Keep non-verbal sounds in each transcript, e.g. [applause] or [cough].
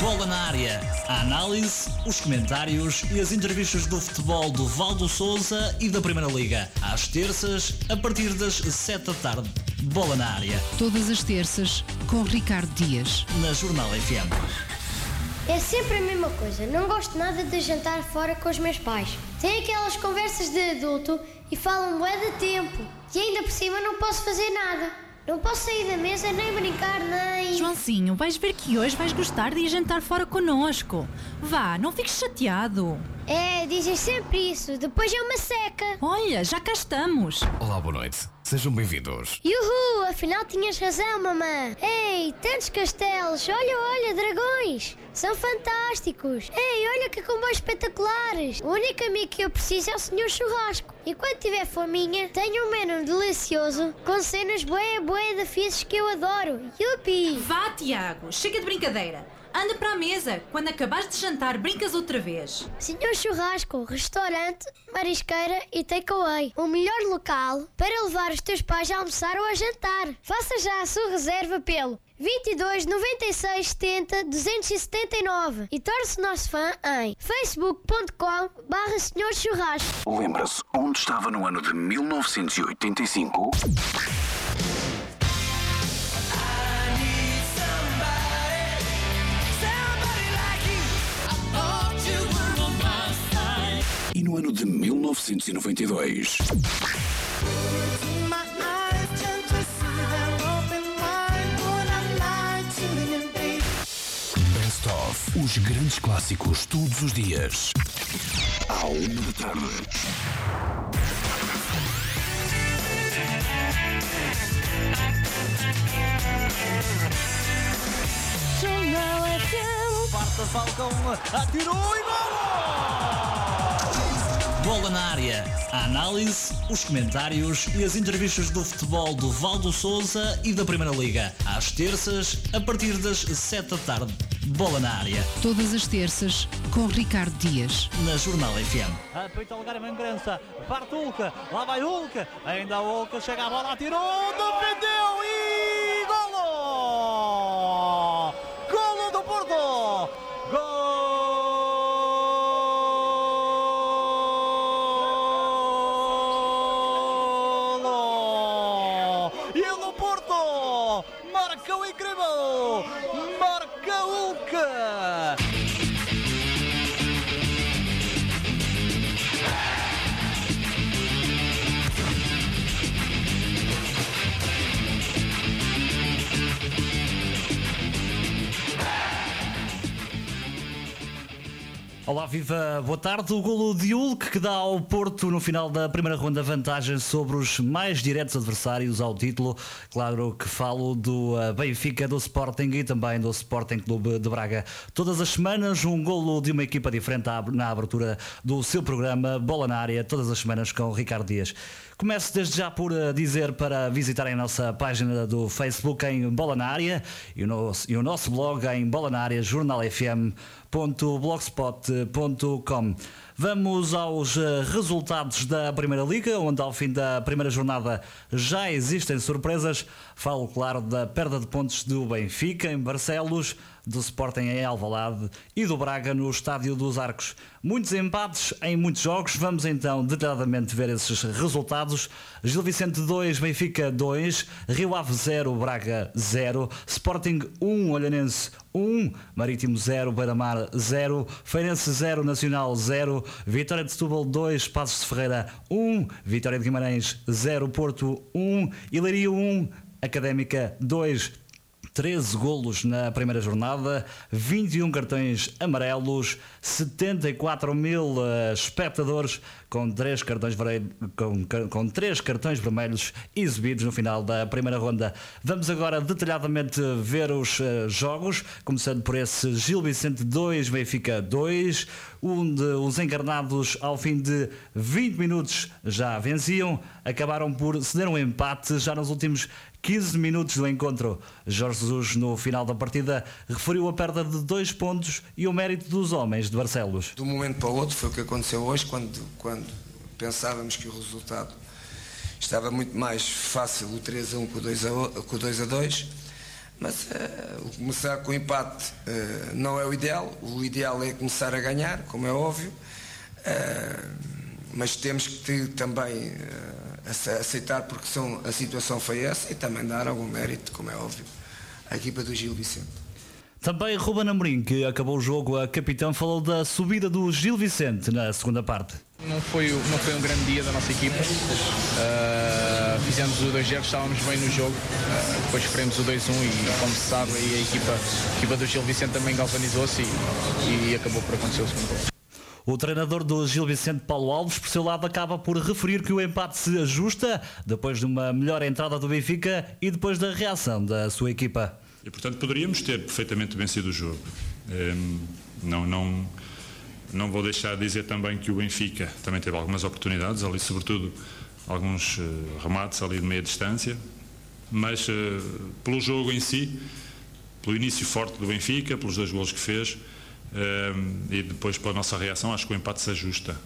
Bola na área. A análise, os comentários e as entrevistas do futebol do Valdo Souza e da Primeira Liga. Às terças, a partir das 7 da tarde. Bola na área. Todas as terças, com Ricardo Dias. Na Jornal FM. É sempre a mesma coisa. Não gosto nada de jantar fora com os meus pais. Tem aquelas conversas de adulto e falam bué de tempo. E ainda por cima não posso fazer nada. Não posso sair da mesa nem brincar nem. Joãozinho, vais ver que hoje vais gostar de ir jantar fora connosco. Vá, não fiques chateado. É, dizem sempre isso. Depois é uma seca. Olha, já cá estamos. Olá, boa noite. Sejam bem-vindos. Yuhu, afinal tinhas razão, mamã. Ei, tantos castelos. Olha, olha, dragões. São fantásticos. Ei, olha que comboios espetaculares. O único amigo que eu preciso é o senhor churrasco. E quando tiver fominha, tenho um menu delicioso com cenas bué, bué de fixes que eu adoro. Yupi! Vá, Tiago, chega de brincadeira. Anda para a mesa. Quando acabares de jantar, brincas outra vez. Senhor Churrasco, restaurante, marisqueira e takeaway. O melhor local para levar os teus pais a almoçar ou a jantar. Faça já a sua reserva pelo 22 96 70 279 e torne-se nosso fã em facebook.com barra Senhor Churrasco. Lembra-se onde estava no ano de 1985? No ano de 1992? Best of. Os grandes clássicos todos os dias. À uma da tarde. Parta Falcão, atirou e gol! Bola na área. A análise, os comentários e as entrevistas do futebol do Valdo Souza e da Primeira Liga. Às terças, a partir das 7 da tarde. Bola na área. Todas as terças, com Ricardo Dias. Na Jornal FM. Apeita o lugar a Mangrança, parte Hulk, lá vai Hulk, ainda o Hulk, chega a bola, atirou, defendeu viva, boa tarde. O golo de Hulk que dá ao Porto no final da primeira ronda vantagem sobre os mais diretos adversários ao título. Claro que falo do uh, Benfica, do Sporting e também do Sporting Clube de Braga. Todas as semanas um golo de uma equipa diferente na abertura do seu programa Bola na Área, todas as semanas com o Ricardo Dias. Começo desde já por uh, dizer para visitarem a nossa página do Facebook em Bola na Área e o nosso, e o nosso blog em Bola na Área, jornalfm.blogspot.com. Vamos aos eh, resultados da Primeira Liga, onde ao fim da primeira jornada já existem surpresas. Falo, claro, da perda de pontos do Benfica em Barcelos, do Sporting em Alvalade e do Braga no Estádio dos Arcos. Muitos empates em muitos jogos. Vamos então detalhadamente ver esses resultados. Gil Vicente 2, Benfica 2, Rio Ave 0, Braga 0, Sporting 1, Olhanense 1, Marítimo 0, Beira-Mar 0, Feirense 0, Nacional 0, Vitória de Setúbal 2, Passos de Ferreira 1, Vitória de Guimarães 0, Porto 1, Ilaria 1, Académica 2, 13 golos na primeira jornada, 21 cartões amarelos, 74 mil eh, espectadores com 3 cartões, com, com três cartões vermelhos exibidos no final da primeira ronda. Vamos agora detalhadamente ver os eh, jogos, começando por esse Gil Vicente 2, Benfica 2, onde os encarnados ao fim de 20 minutos já venciam, acabaram por ceder um empate já nos últimos 15 minutos do encontro. Jorge Jesus, no final da partida, referiu a perda de dois pontos e o mérito dos homens de Barcelos. De um momento para o outro foi o que aconteceu hoje, quando, quando pensávamos que o resultado estava muito mais fácil, o 3 a 1 com o 2 a, o- com o 2 a 2. Mas uh, começar com empate uh, não é o ideal. O ideal é começar a ganhar, como é óbvio. Uh, mas temos que ter, também aceitar porque são, a situação foi essa e também dar algum mérito, como é óbvio, à equipa do Gil Vicente. Também Ruben Amorim, que acabou o jogo a capitão, falou da subida do Gil Vicente na segunda parte. Não foi, não foi um grande dia da nossa equipa. Uh, fizemos o 2-0, estávamos bem no jogo. Uh, depois sofremos o 2-1 e, como se sabe, a equipa, a equipa do Gil Vicente também galvanizou-se e, e acabou por acontecer o segundo gol. O treinador do Gil Vicente Paulo Alves, por seu lado, acaba por referir que o empate se ajusta depois de uma melhor entrada do Benfica e depois da reação da sua equipa. E portanto poderíamos ter perfeitamente vencido o jogo. Ehm, não, não, não vou deixar de dizer também que o Benfica também teve algumas oportunidades, ali sobretudo alguns eh, remates ali de meia distância, mas eh, pelo jogo em si, pelo início forte do Benfica, pelos dois gols que fez, e depois pela nossa reação acho que o empate se ajusta.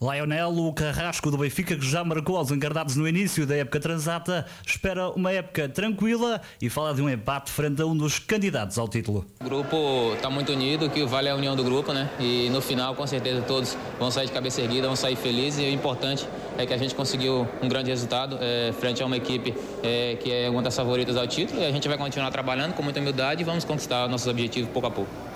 Lionel, o carrasco do Benfica, que já marcou aos encardados no início da época transata, espera uma época tranquila e fala de um empate frente a um dos candidatos ao título. O grupo está muito unido, que vale a união do grupo, né? E no final, com certeza, todos vão sair de cabeça erguida, vão sair felizes. E o importante é que a gente conseguiu um grande resultado é, frente a uma equipe é, que é uma das favoritas ao título. E a gente vai continuar trabalhando com muita humildade e vamos conquistar nossos objetivos pouco a pouco.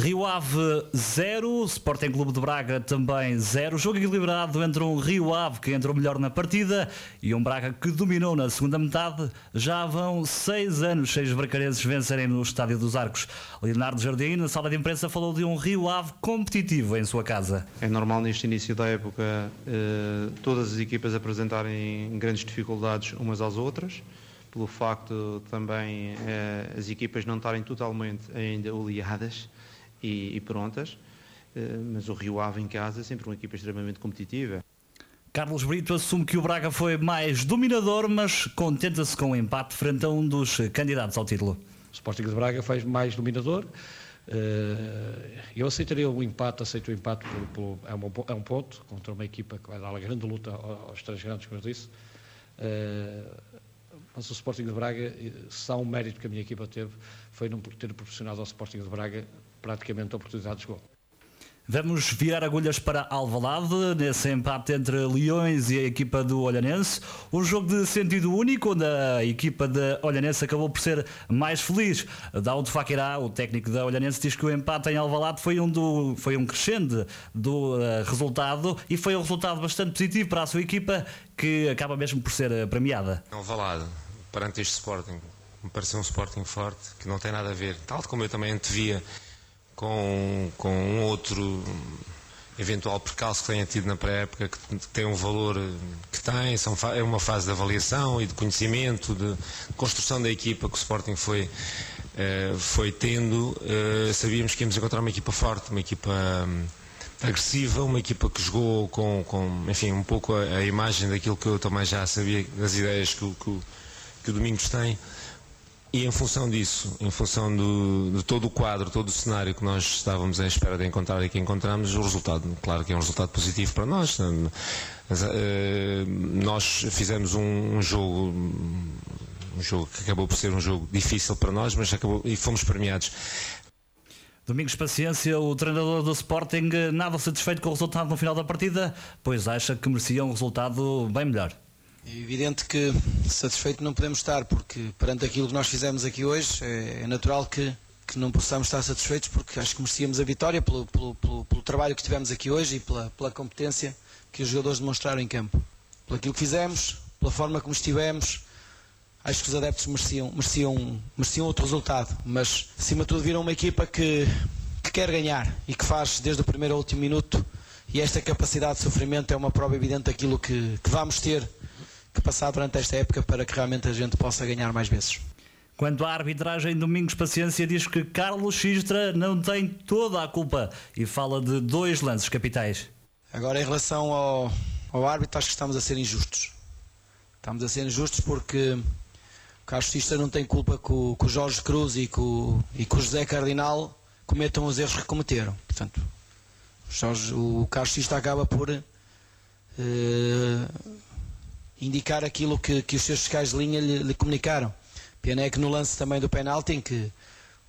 Rio Ave 0, Sporting Clube de Braga também 0. Jogo equilibrado entre um Rio Ave que entrou melhor na partida e um Braga que dominou na segunda metade. Já vão seis anos sem os bracarenses vencerem no Estádio dos Arcos. Leonardo Jardim, na sala de imprensa, falou de um Rio Ave competitivo em sua casa. É normal neste início da época eh, todas as equipas apresentarem grandes dificuldades umas às outras pelo facto também eh, as equipas não estarem totalmente ainda oleadas e, e prontas, eh, mas o Rio Ave em casa é sempre uma equipa extremamente competitiva. Carlos Brito assume que o Braga foi mais dominador, mas contenta-se com o um empate frente a um dos candidatos ao título. O Sporting de Braga foi mais dominador. Eh, eu aceitaria o empate, aceito o empate, por, por, é, um, é, um, ponto contra uma equipa que vai dar uma grande luta aos três grandes, como eu disse. Eh, mas o Sporting de Braga, se há um mérito que a minha equipa teve, foi não ter proporcionado ao Sporting de Braga praticamente oportunidades de gol. Vamos virar agulhas para Alvalade, nesse empate entre Leões e a equipa do Olhanense. Um jogo de sentido único, onde a equipa da Olhanense acabou por ser mais feliz. Daud Fakirá, o técnico da Olhanense, diz que o empate em Alvalade foi um, do, foi um crescendo do uh, resultado e foi um resultado bastante positivo para a sua equipa, que acaba mesmo por ser uh, premiada. Alvalade, perante este Sporting, me pareceu um Sporting forte, que não tem nada a ver, tal como eu também antevia com, com um outro eventual percalço que tenha tido na pré-época, que tem um valor que tem, são, é uma fase de avaliação e de conhecimento, de, construção da equipa que o Sporting foi, eh, foi tendo. Eh, sabíamos que íamos encontrar uma equipa forte, uma equipa hum, agressiva, uma equipa que jogou com, com enfim, um pouco a, a, imagem daquilo que eu também já sabia, das ideias que, que, que o Domingos tem. E em função disso, em função do, de todo o quadro, todo o cenário que nós estávamos à espera de encontrar e que encontramos, o resultado, claro que é um resultado positivo para nós. Eh, nós fizemos um, jogo, um jogo que acabou por ser um jogo difícil para nós, mas acabou e fomos premiados. Domingos Paciência, o treinador do Sporting, nada satisfeito com o resultado no final da partida, pois acha que merecia um resultado bem melhor. É evidente que satisfeito não podemos estar, porque perante aquilo que nós fizemos aqui hoje, é, é natural que, que não possamos estar satisfeitos, porque acho que merecíamos a vitória pelo, pelo, pelo, pelo trabalho que tivemos aqui hoje e pela, pela competência que os jogadores demonstraram em campo. Pelo aquilo que fizemos, pela forma como estivemos, acho que os adeptos mereciam, mereciam, mereciam outro resultado, mas acima de tudo viram uma equipa que, que quer ganhar e que faz desde o primeiro ao último minuto e esta capacidade de sofrimento é uma prova evidente daquilo que, que vamos ter que passar durante esta época para que realmente a gente possa ganhar mais vezes. Quanto à arbitragem, Domingos Paciência diz que Carlos Xistra não tem toda a culpa e fala de dois lances capitais. Agora, em relação ao, ao árbitro, acho que estamos a ser injustos. Estamos a ser injustos porque o Carlos Xistra não tem culpa que o, que o Jorge Cruz e que o, e que o José Cardinal cometam os erros que cometeram. Portanto, o, Jorge, o Carlos Xistra acaba por. Uh, indicar aquilo que, que os seus fiscais de linha lhe, lhe, comunicaram. Pena é que no lance também do penalti, em que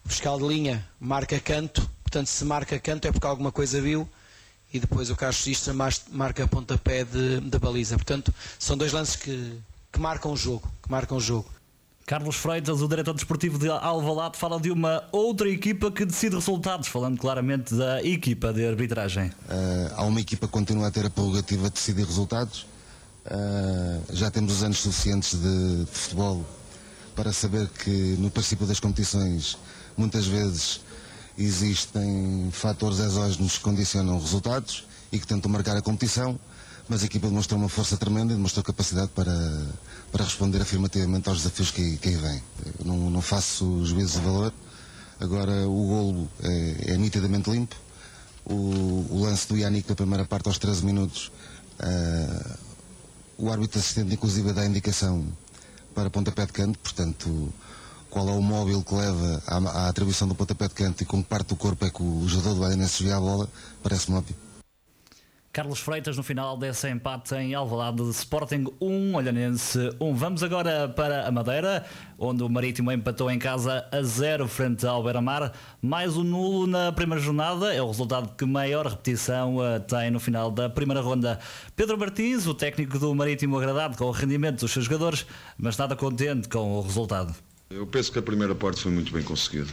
o fiscal de linha marca canto, portanto, se marca canto é porque alguma coisa viu e depois o caixista marca pontapé de, de baliza. Portanto, são dois lances que, que marcam o jogo, que marcam o jogo. Carlos Freitas, o diretor desportivo de Alvalade, fala de uma outra equipa que decide resultados, falando claramente da equipa de arbitragem. Uh, há uma equipa que continua a ter a prerrogativa de decidir resultados. Uh, já temos os anos suficientes de, de, futebol para saber que no princípio das competições muitas vezes existem fatores exógenos que condicionam resultados e que tentam marcar a competição mas a equipa demonstrou uma força tremenda e demonstrou capacidade para, para responder afirmativamente aos desafios que, que aí vêm. Não, não faço juízes de valor, agora o golo é, é nitidamente limpo. O, o, lance do Yannick na primeira parte aos 13 minutos, uh, o árbitro assistente inclusive dá indicação para pontapé de canto, portanto qual é o móvel que leva à, à atribuição do pontapé de canto e com que parte do corpo é que o jogador do Adenense desvia a bola, parece-me óbvio. Carlos Freitas no final desse empate em Alvalade Sporting 1, Olhanense 1. Vamos agora para a Madeira, onde o Marítimo empatou em casa a 0 frente ao Beira-Mar. Mais um nulo na primeira jornada, é o resultado que maior repetição uh, tem no final da primeira ronda. Pedro Martins, o técnico do Marítimo agradado com o rendimento dos seus jogadores, mas nada contente com o resultado. Eu penso que a primeira parte foi muito bem conseguida.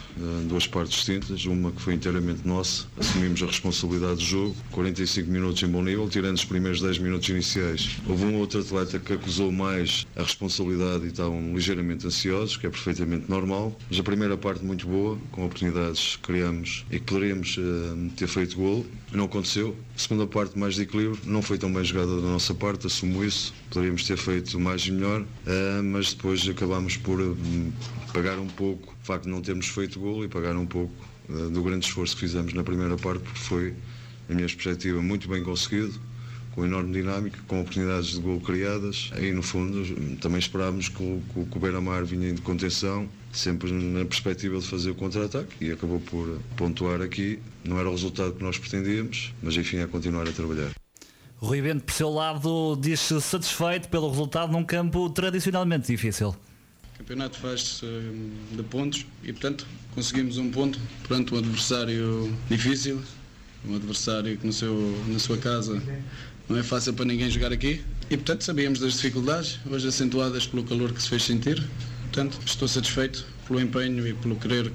Duas partes distintas, uma que foi inteiramente nossa, assumimos a responsabilidade do jogo, 45 minutos em bom nível, tirando os primeiros 10 minutos iniciais. Houve um outro atleta que acusou mais a responsabilidade e estavam ligeiramente ansiosos, que é perfeitamente normal, mas a primeira parte muito boa, com oportunidades que criamos e que poderíamos uh, ter feito gol, não aconteceu. A segunda parte mais de equilíbrio, não foi tão bem jogada da nossa parte, assumo isso, poderíamos ter feito mais e melhor, uh, mas depois acabámos por uh, pagar um pouco o facto de não termos feito gol e pagar um pouco uh, do grande esforço que fizemos na primeira parte, porque foi, na minha perspectiva, muito bem conseguido, com enorme dinâmica, com oportunidades de gol criadas. Aí, no fundo, também esperávamos que o, que o Beira-Mar vinha de contenção, sempre na perspectiva de fazer o contra-ataque, e acabou por pontuar aqui. Não era o resultado que nós pretendíamos, mas enfim, é continuar a trabalhar. Rui Bento, por seu lado, diz-se satisfeito pelo resultado num campo tradicionalmente difícil. Campeonato faz-se hum, de pontos e, portanto, conseguimos um ponto perante um adversário difícil, um adversário que no seu, na sua casa não é fácil para ninguém jogar aqui. E, portanto, sabíamos das dificuldades, hoje acentuadas pelo calor que se fez sentir. Portanto, estou satisfeito pelo empenho e pelo querer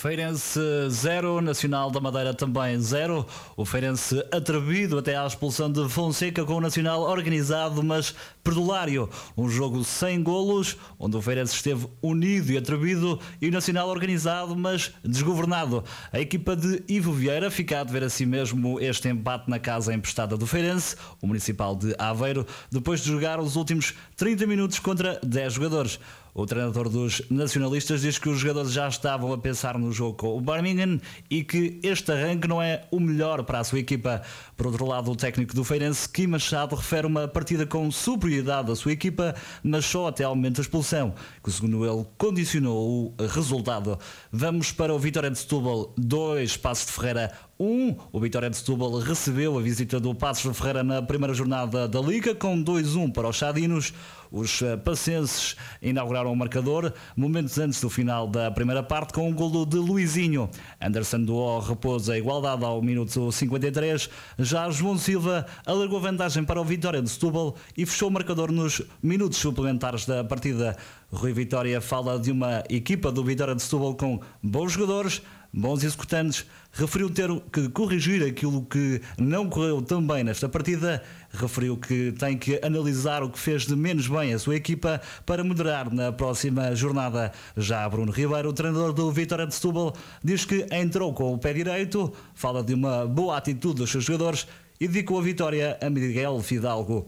Feirense 0, Nacional da Madeira também 0. O Feirense atrevido até à expulsão de Fonseca com o Nacional organizado, mas perdulário. Um jogo sem golos, onde o Feirense esteve unido e atrevido e o Nacional organizado, mas desgovernado. A equipa de Ivo Vieira fica a ver a si mesmo este empate na casa emprestada do Feirense, o Municipal de Aveiro, depois de jogar os últimos 30 minutos contra 10 jogadores. O treinador dos nacionalistas diz que os jogadores já estavam a pensar no jogo com o Birmingham e que este arranque não é o melhor para a sua equipa. Por outro lado, o técnico do Feirense, Kim Machado, refere uma partida com superioridade da sua equipa, mas só até ao momento da expulsão, que segundo ele condicionou o resultado. Vamos para o Vitória de Setúbal 2, Passos de Ferreira 1. O Vitória de Setúbal recebeu a visita do Passos de Ferreira na primeira jornada da Liga, com 2-1 para os Chadinos. Os eh, pacenses inauguraram o marcador momentos antes do final da primeira parte com um golo de Luizinho. Anderson Duó repôs a igualdade ao minuto 53. Já João Silva alargou vantagem para o Vitória de Setúbal e fechou o marcador nos minutos suplementares da partida. Rui Vitória fala de uma equipa do Vitória de Setúbal com bons jogadores, bons executantes, referiu ter que corrigir aquilo que não correu tão bem nesta partida, referiu que tem que analisar o que fez de menos bem a sua equipa para moderar na próxima jornada. Já Bruno Ribeiro, treinador do Vitória de Setúbal, diz que entrou com o pé direito, fala de uma boa atitude dos seus jogadores e dedicou a vitória a Miguel Fidalgo.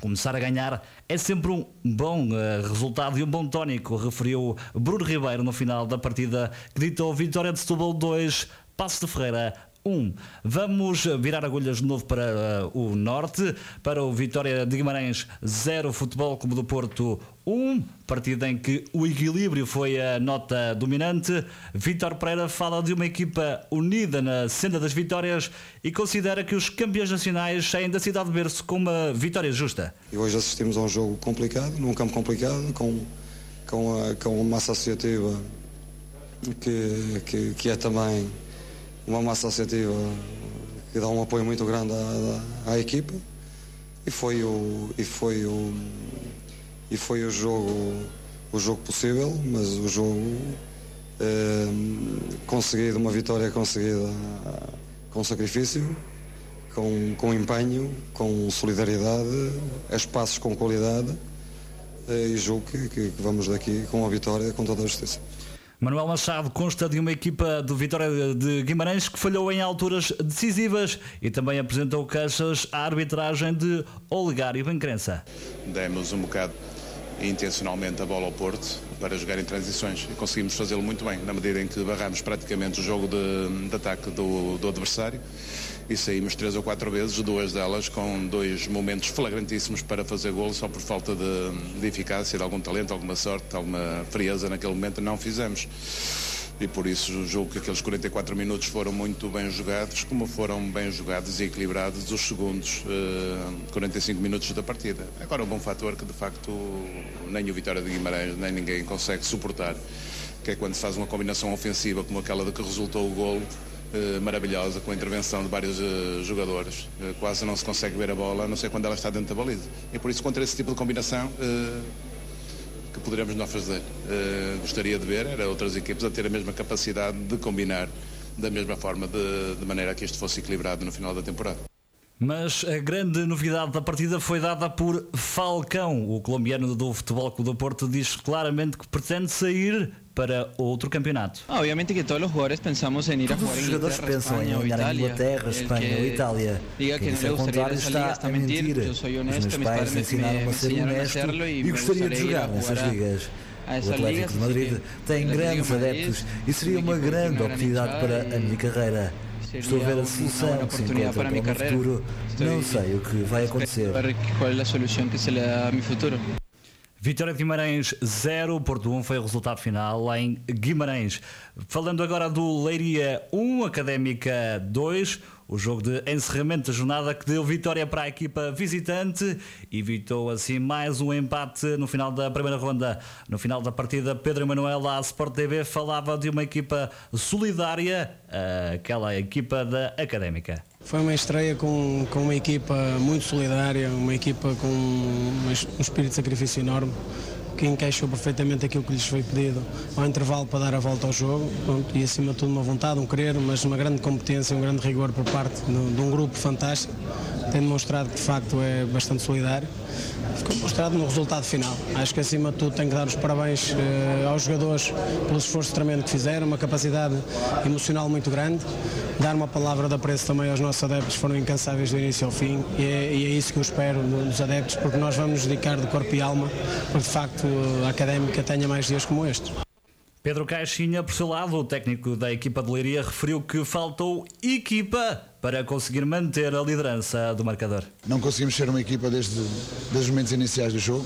Começar a ganhar é sempre um bom uh, resultado e um bom tónico, referiu Bruno Ribeiro no final da partida que ditou Vitória de Setúbal 2, Passo de Ferreira 1. Vamos virar agulhas de novo para uh, o norte, para o Vitória de Guimarães 0, Futebol Clube do Porto 1, partida em que o equilíbrio foi a nota dominante. Vítor Pereira fala de uma equipa unida na senda das vitórias e considera que os campeões nacionais saem da cidade de berço com uma vitória justa. E hoje assistimos a um jogo complicado, num campo complicado, com com, a, com uma massa associativa que, que, que, é também uma massa associativa que dá um apoio muito grande à, à, à equipa. E foi o e foi o e foi o jogo o jogo possível mas o jogo eh, conseguido uma vitória conseguida com sacrifício com, com empenho com solidariedade espaços com qualidade eh, e julgo que, que, que vamos daqui com a vitória com toda a justiça Manuel Machado consta de uma equipa do Vitória de Guimarães que falhou em alturas decisivas e também apresentou queixas à arbitragem de Olegário Bencrença. Demos um bocado intencionalmente a bola ao Porto para jogar em transições e conseguimos fazê-lo muito bem, na medida em que barramos praticamente o jogo de, de ataque do, do adversário e saímos três ou quatro vezes, duas delas com dois momentos flagrantíssimos para fazer golo, só por falta de, de eficácia, de algum talento, alguma sorte, alguma frieza naquele momento não fizemos e por isso julgo que aqueles 44 minutos foram muito bem jogados, como foram bem jogados e equilibrados os segundos uh, 45 minutos da partida. Agora um bom fator que de facto nem o Vitória de Guimarães nem ninguém consegue suportar, que é quando se faz uma combinação ofensiva como aquela de que resultou o golo, Uh, maravilhosa com a intervenção de vários uh, jogadores. Uh, quase não se consegue ver a bola, a não sei quando ela está dentro da baliza. E por isso, contra esse tipo de combinação, que poderemos nós fazer. Gostaria de ver era outras equipes a ter a mesma capacidade de combinar da mesma forma, de, de maneira que isto fosse equilibrado no final da temporada. Mas a grande novidade da partida foi dada por Falcão. O colombiano do Futebol Clube do Porto diz claramente que pretende sair para outro campeonato. Ah, obviamente que todos os jogadores pensamos em ir a jugar em Inglaterra, pensam em ir a Inglaterra, Espanha ou Itália. Diga que, que não contrário está a mentir. Eu sou honesto, Os meus pais ensinaram-me a ser honesto e gostaria de jogar nessas ligas. O Atlético de Madrid tem grandes adeptos e seria uma grande oportunidade para a minha carreira. Estou a ver a solução que se encontra para o meu futuro. Não sei o que vai acontecer. Qual é a solução que se lhe dá a meu futuro? Vitória de Guimarães 0, Porto 1 foi o resultado final em Guimarães. Falando agora do Leiria 1, Académica 2, o jogo de encerramento da jornada que deu vitória para a equipa visitante, evitou assim mais um empate no final da primeira ronda. No final da partida, Pedro Emanuel à Sport TV falava de uma equipa solidária, aquela equipa da Académica. Foi uma estreia com, com uma equipa muito solidária, uma equipa com um, espírito de sacrifício enorme, que encaixou perfeitamente aquilo que lhes foi pedido ao intervalo para dar a volta ao jogo pronto, e acima de tudo uma vontade, um querer, mas uma grande competência, um grande rigor por parte de, de um grupo fantástico. Tem demonstrado que de facto é bastante solidário ficou mostrado no resultado final. Acho que acima de tudo tenho que dar os parabéns eh, aos jogadores pelo esforço tremendo que fizeram, uma capacidade emocional muito grande. Dar uma palavra de apreço também aos nossos adeptos, foram incansáveis do início ao fim e é, e é isso que eu espero dos adeptos, porque nós vamos dedicar de corpo e alma, porque de facto académica tenha mais dias como este. Pedro Caixinha, por seu lado, o técnico da equipa de Leiria, referiu que faltou equipa para conseguir manter a liderança do marcador. Não conseguimos ser uma equipa desde, desde os momentos iniciais do jogo.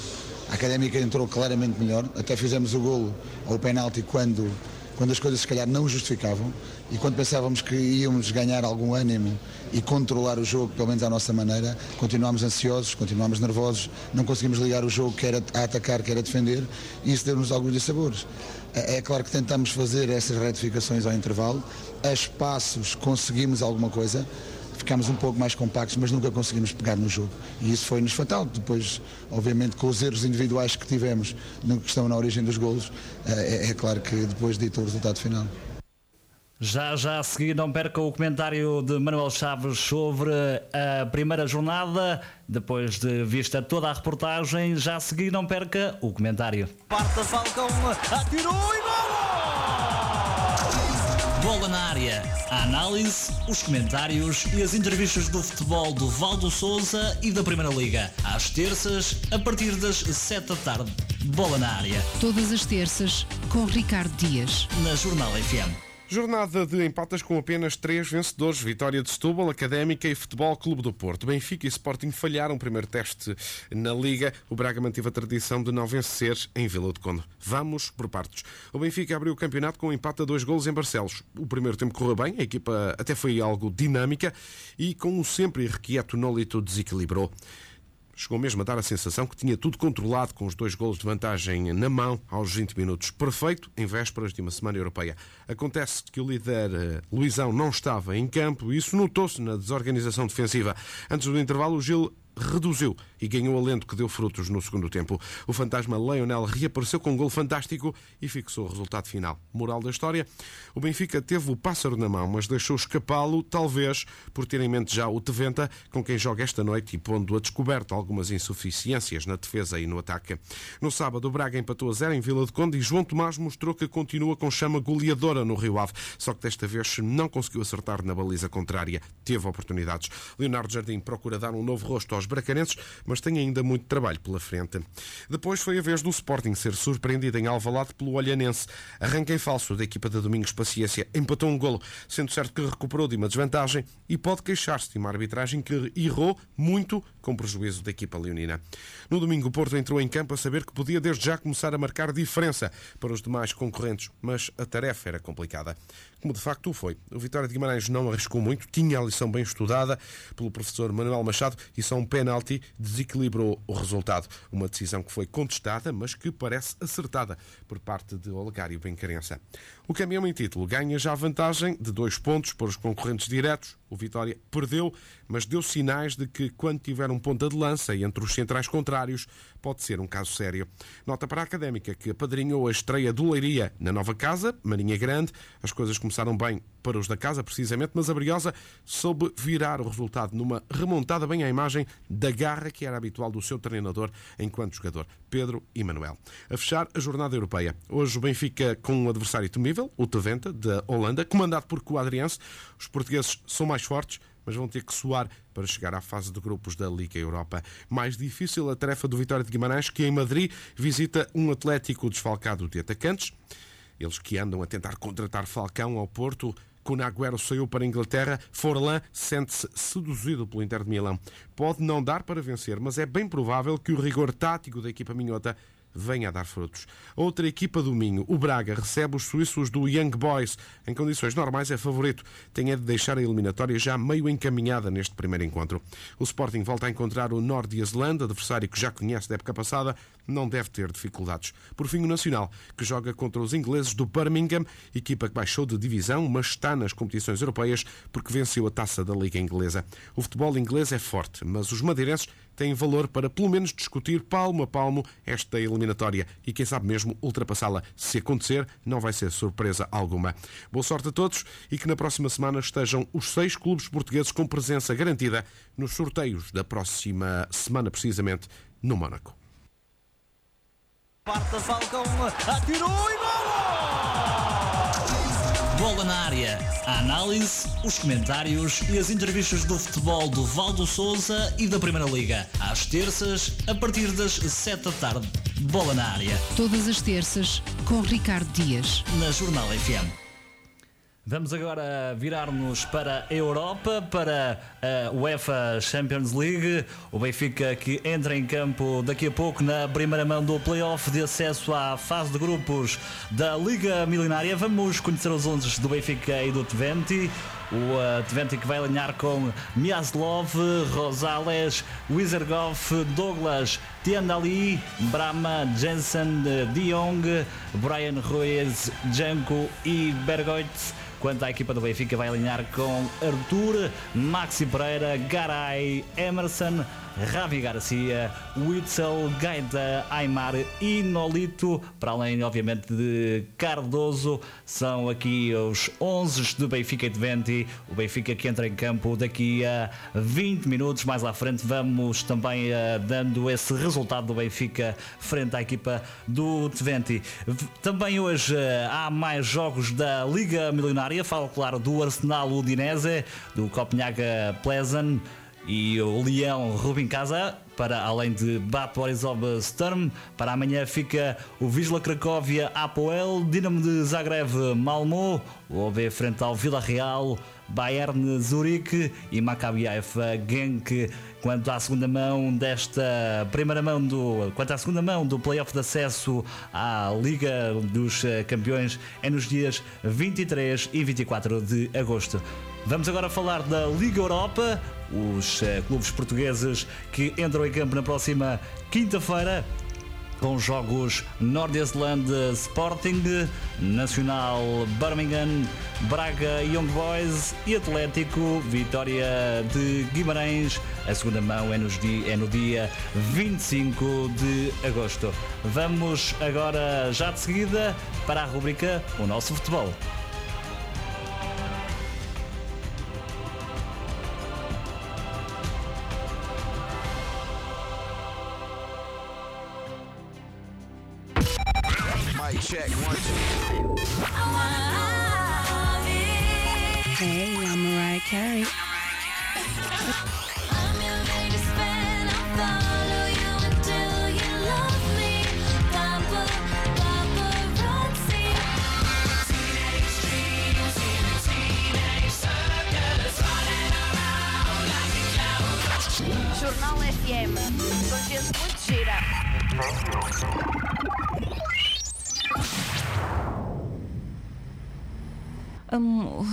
A Académica entrou claramente melhor. Até fizemos o golo ou o penalti quando, quando as coisas se calhar não justificavam e quando pensávamos que íamos ganhar algum ânimo e controlar o jogo, pelo menos à nossa maneira, continuámos ansiosos, continuámos nervosos, não conseguimos ligar o jogo que era a atacar, que era a defender e isso deu-nos alguns dissabores. É claro que tentamos fazer essas retificações ao intervalo, a espaços conseguimos alguma coisa, ficámos um pouco mais compactos, mas nunca conseguimos pegar no jogo. E isso foi-nos fatal. Depois, obviamente, com os erros individuais que tivemos, que estão na origem dos golos, é, é claro que depois dito o resultado final. Já já a seguir não perca o comentário de Manuel Chaves sobre a primeira jornada. Depois de vista toda a reportagem, já a seguir não perca o comentário. Parte Falcão, atirou e gol! Bola na área. A análise, os comentários e as entrevistas do futebol do Valdo Souza e da Primeira Liga. Às terças, a partir das 7 da tarde. Bola na área. Todas as terças, com Ricardo Dias. Na Jornal FM. Jornada de empates com apenas três vencedores. Vitória de Setúbal, Académica e Futebol Clube do Porto. Benfica e Sporting falharam o primeiro teste na Liga. O Braga manteve a tradição de não vencer em Vila do Conde. Vamos por partes. O Benfica abriu o campeonato com um empate a dois golos em Barcelos. O primeiro tempo correu bem, a equipa até foi algo dinâmica e com um sempre irrequieto Nolito desequilibrou. Chegou mesmo a dar a sensação que tinha tudo controlado com os dois golos de vantagem na mão aos 20 minutos. Perfeito em vésperas de uma semana europeia. Acontece que o líder uh, Luizão não estava em campo e isso notou-se na desorganização defensiva. Antes do intervalo, o Gil reduziu e ganhou alento que deu frutos no segundo tempo. O fantasma Leonel reapareceu com um gol fantástico e fixou o resultado final. Moral da história: o Benfica teve o pássaro na mão, mas deixou escapá-lo, talvez por ter em mente já o Teventa, com quem joga esta noite e pondo a descoberto algumas insuficiências na defesa e no ataque. No sábado, o Braga empatou a zero em Vila de Conde e João Tomás mostrou que continua com chama goleadora no Rio Ave, só que desta vez não conseguiu acertar na baliza contrária. Teve oportunidades. Leonardo Jardim procura dar um novo rosto aos bracarenses, mas tem ainda muito trabalho pela frente. Depois foi a vez do Sporting ser surpreendido em Alvalade pelo Olhanense. Arranca em falso da equipa de Domingos Paciência, empatou um golo, sendo certo que recuperou de uma desvantagem e pode queixar-se de uma arbitragem que errou muito com prejuízo da equipa leonina. No domingo, o Porto entrou em campo a saber que podia desde já começar a marcar diferença para os demais concorrentes, mas a tarefa era complicada como de facto o foi. O Vitória de Guimarães não arriscou muito, tinha a lição bem estudada pelo professor Manuel Machado e só um penalti desequilibrou o resultado. Uma decisão que foi contestada, mas que parece acertada por parte de Olegário Bencarença. O campeão em título ganha já a vantagem de dois pontos para os concorrentes diretos. O Vitória perdeu, mas deu sinais de que, quando tiver um ponta de lança entre os centrais contrários, pode ser um caso sério. Nota para a académica que apadrinhou a estreia do Leiria na nova casa, Marinha Grande. As coisas começaram bem para os da casa, precisamente, mas a Briosa soube virar o resultado numa remontada bem à imagem da garra que era habitual do seu treinador enquanto jogador, Pedro e Manuel. A fechar a jornada europeia. Hoje o Benfica com um adversário temível, o Teventa, da Holanda, comandado por Quadriense. Os portugueses são mais fortes, mas vão ter que suar para chegar à fase de grupos da Liga Europa. Mais difícil a tarefa do Vitória de Guimarães, que em Madrid visita um Atlético desfalcado de atacantes. Eles que andam a tentar contratar Falcão ao Porto, Kun Agüero saiu para a Inglaterra, Forlan sente-se seduzido pelo Inter de Milão. Pode não dar para vencer, mas é bem provável que o rigor tático da equipa minhota venha a dar frutos. Outra equipa do Minho, o Braga, recebe os suíços do Young Boys. Em condições normais é favorito. Tem é de deixar a eliminatória já meio encaminhada neste primeiro encontro. O Sporting volta a encontrar o Norte Islândia, adversário que já conhece da época passada, não deve ter dificuldades. Por fim, o Nacional, que joga contra os ingleses do Birmingham, equipa que baixou de divisão, mas está nas competições europeias porque venceu a taça da Liga Inglesa. O futebol inglês é forte, mas os madeirenses têm valor para pelo menos discutir palmo a palmo esta eliminatória e quem sabe mesmo ultrapassá-la. Se acontecer, não vai ser surpresa alguma. Boa sorte a todos e que na próxima semana estejam os seis clubes portugueses com presença garantida nos sorteios da próxima semana, precisamente no Mónaco. Parte Falcão, atirou e gol! Bola na área. A análise, os comentários e as entrevistas do futebol do Valdo Souza e da Primeira Liga. Às terças, a partir das 7 da tarde. Bola na área. Todas as terças, com Ricardo Dias. Na Jornal FM. Vamos agora virar-nos para a Europa, para a UEFA Champions League. O Benfica que entra em campo daqui a pouco na primeira mão do play-off de acesso à fase de grupos da Liga Milionária. Vamos conhecer os 11 do Benfica e do Twente. O uh, que vai alinhar com Miaslov, Rosales, Wizergoff, Douglas, Tiandali, Brahma, Jensen, De Jong, Brian Ruiz, Janko e Bergoit. Quanto à equipa do Benfica, vai alinhar com Arthur, Maxi Pereira, Garay, Emerson, Ravi Garcia, Witzel, Gaeta, Aymar e Nolito, para além, obviamente, de Cardoso, são aqui os 11 do Benfica de Venti. O Benfica que entra em campo daqui a 20 minutos. Mais à frente, vamos também uh, dando esse resultado do Benfica frente à equipa do Twente. Também hoje uh, há mais jogos da Liga Milionária. Falo, claro, do Arsenal Udinese, do Copenhaga Pleasant e o Leão Rubin Casa para além de Bat Borisov Sturm. Para amanhã fica o Wisla Cracóvia Apoel, Dinamo de Zagreb Malmo, o OB frente ao Vila Real, Bayern Zurique e Maccabi Haifa Genk. Quanto à segunda mão desta primeira mão do quanto à segunda mão do playoff de acesso à Liga dos Campeões é nos dias 23 e 24 de agosto. Vamos agora falar da Liga Europa, os clubes portugueses que entram em campo na próxima quinta-feira com jogos Nordestland Sporting, Nacional Birmingham, Braga Young Boys e Atlético Vitória de Guimarães. A segunda mão é, dia, é no dia 25 de agosto. Vamos agora, já de seguida, para a rubrica O Nosso Futebol. Check one, two. Hey, I'm Mariah Carey. Jornal FM, com gente muito gira. Amor,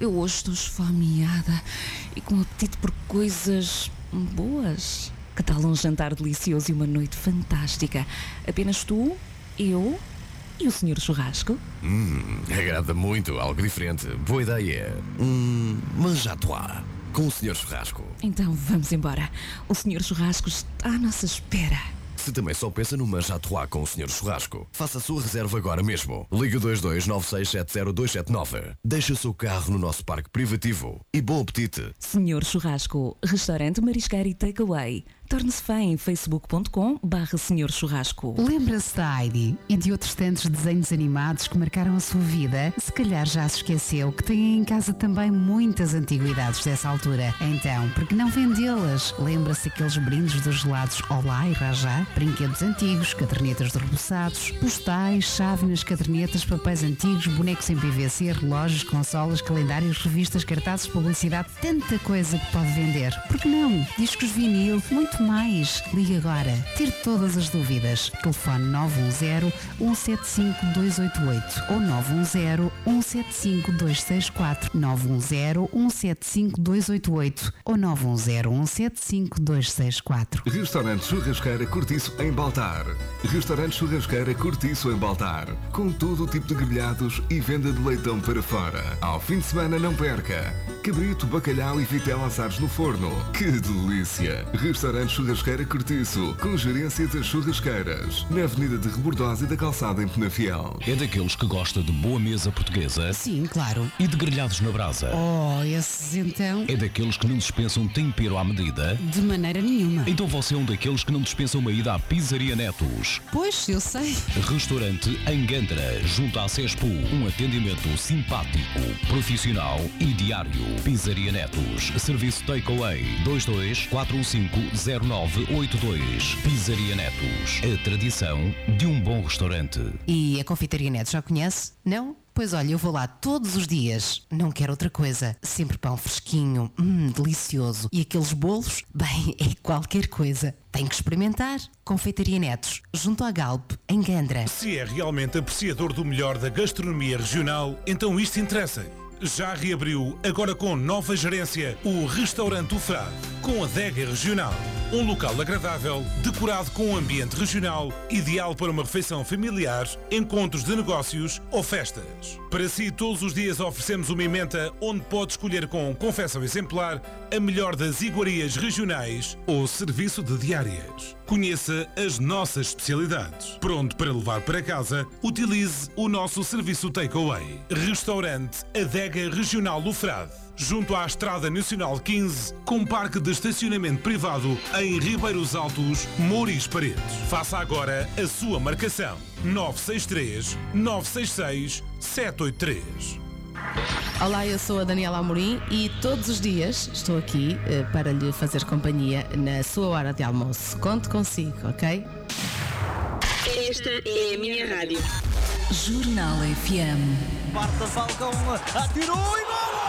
eu hoje estou esfomeada e com apetite por coisas boas. Que tal um jantar delicioso e uma noite fantástica? Apenas tu, eu e o senhor churrasco? Hum, agrada muito, algo diferente. Boa ideia. Um manjatois com o senhor churrasco. Então vamos embora. O senhor churrasco está à nossa espera. Se também só pensa numa Jatois com o Sr. Churrasco, faça a sua reserva agora mesmo. Liga 229670279. Deixe o seu carro no nosso parque privativo. E bom apetite. Senhor Churrasco, restaurante Marisqueira e Takeaway. Torne-se fã em facebook.com barra Senhor Churrasco. Lembra-se da Heidi e de outros tantos desenhos animados que marcaram a sua vida? Se calhar já se esqueceu que tem em casa também muitas antiguidades dessa altura. Então, por que não vendê-las? Lembra-se aqueles brindes dos gelados Olá e Rajá? Brinquedos antigos, cadernetas de reboçados, postais, chávenas, cadernetas, papéis antigos, bonecos em PVC, relógios, consolas, calendários, revistas, cartazes, publicidade, tanta coisa que pode vender. Por que não? Discos vinil, muito mais. Ligue agora. Ter todas as dúvidas. Telefone 910 175 288 ou 910 175 264 910 175 288 ou 910 175 264. Restaurante Churrasqueira Cortiço em Baltar. Restaurante Churrasqueira Cortiço em Baltar. Com todo o tipo de grelhados e venda de leitão para fora. Ao fim de semana não perca. Cabrito, bacalhau e vitela assados no forno. Que delícia! Restaurante Restaurante Churrasqueira Cortiço, com gerência das churrasqueiras, na Avenida de Rebordosa e da Calçada em Penafiel. É daqueles que gosta de boa mesa portuguesa? Sim, claro. E de grelhados na brasa? Oh, esses então? É daqueles que não dispensam tempero à medida? De maneira nenhuma. Então você é um daqueles que não dispensam uma ida à Pizzaria Netos? Pois, eu sei. Restaurante em Gandra, junto à Cespo. Um atendimento simpático, profissional e diário. Pizzaria Netos. Serviço Takeaway 22415 0982. Pizzaria Netos. A tradição de um bom restaurante. E a Confeitaria Netos já conhece? Não? Pois olha, eu vou lá todos os dias. Não quero outra coisa. Sempre pão fresquinho, hum, delicioso. E aqueles bolos, [laughs] bem, é qualquer coisa. Tem que experimentar. Confeitaria Netos, junto à Galp, em Gandra. Se é realmente apreciador do melhor da gastronomia regional, então isto interessa já reabriu, agora com nova gerência, o Restaurante Ufrado, com adega regional. Um local agradável, decorado com um ambiente regional, ideal para uma refeição familiar, encontros de negócios ou festas. Para si, todos os dias oferecemos uma emenda onde pode escolher com confecção exemplar a melhor das iguarias regionais ou serviço de diárias. Conheça as nossas especialidades. Pronto para levar para casa, utilize o nosso serviço takeaway. Restaurante Adega Regional Lufrade, junto à Estrada Nacional 15, com parque de estacionamento privado em Ribeiros Altos, Mouris Paredes. Faça agora a sua marcação. 963 966 783. Olá, eu sou a Daniela Amorim e todos os dias estou aqui uh, para lhe fazer companhia na sua hora de almoço. Conte consigo, ok? Esta é a minha rádio. Jornal FM. Marta Falcão atirou e gol!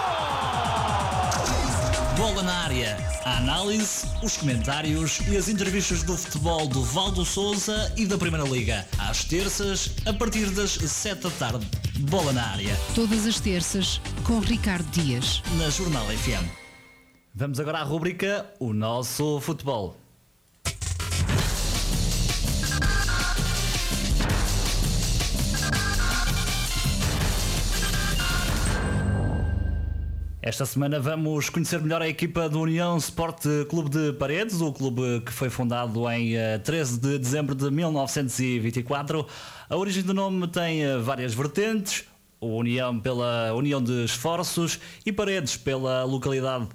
Bola na área. A análise, os comentários e as entrevistas do futebol do Valdo Souza e da Primeira Liga. Às terças, a partir das 7 da tarde. Bola na área. Todas as terças, com Ricardo Dias. Na Jornal FM. Vamos agora à rubrica O Nosso Futebol. Esta semana vamos conhecer melhor a equipa do União Sport Clube de Paredes, o clube que foi fundado em 13 eh, de dezembro de 1924. A origem do nome tem eh, várias vertentes, União pela união de esforços e Paredes pela localidade.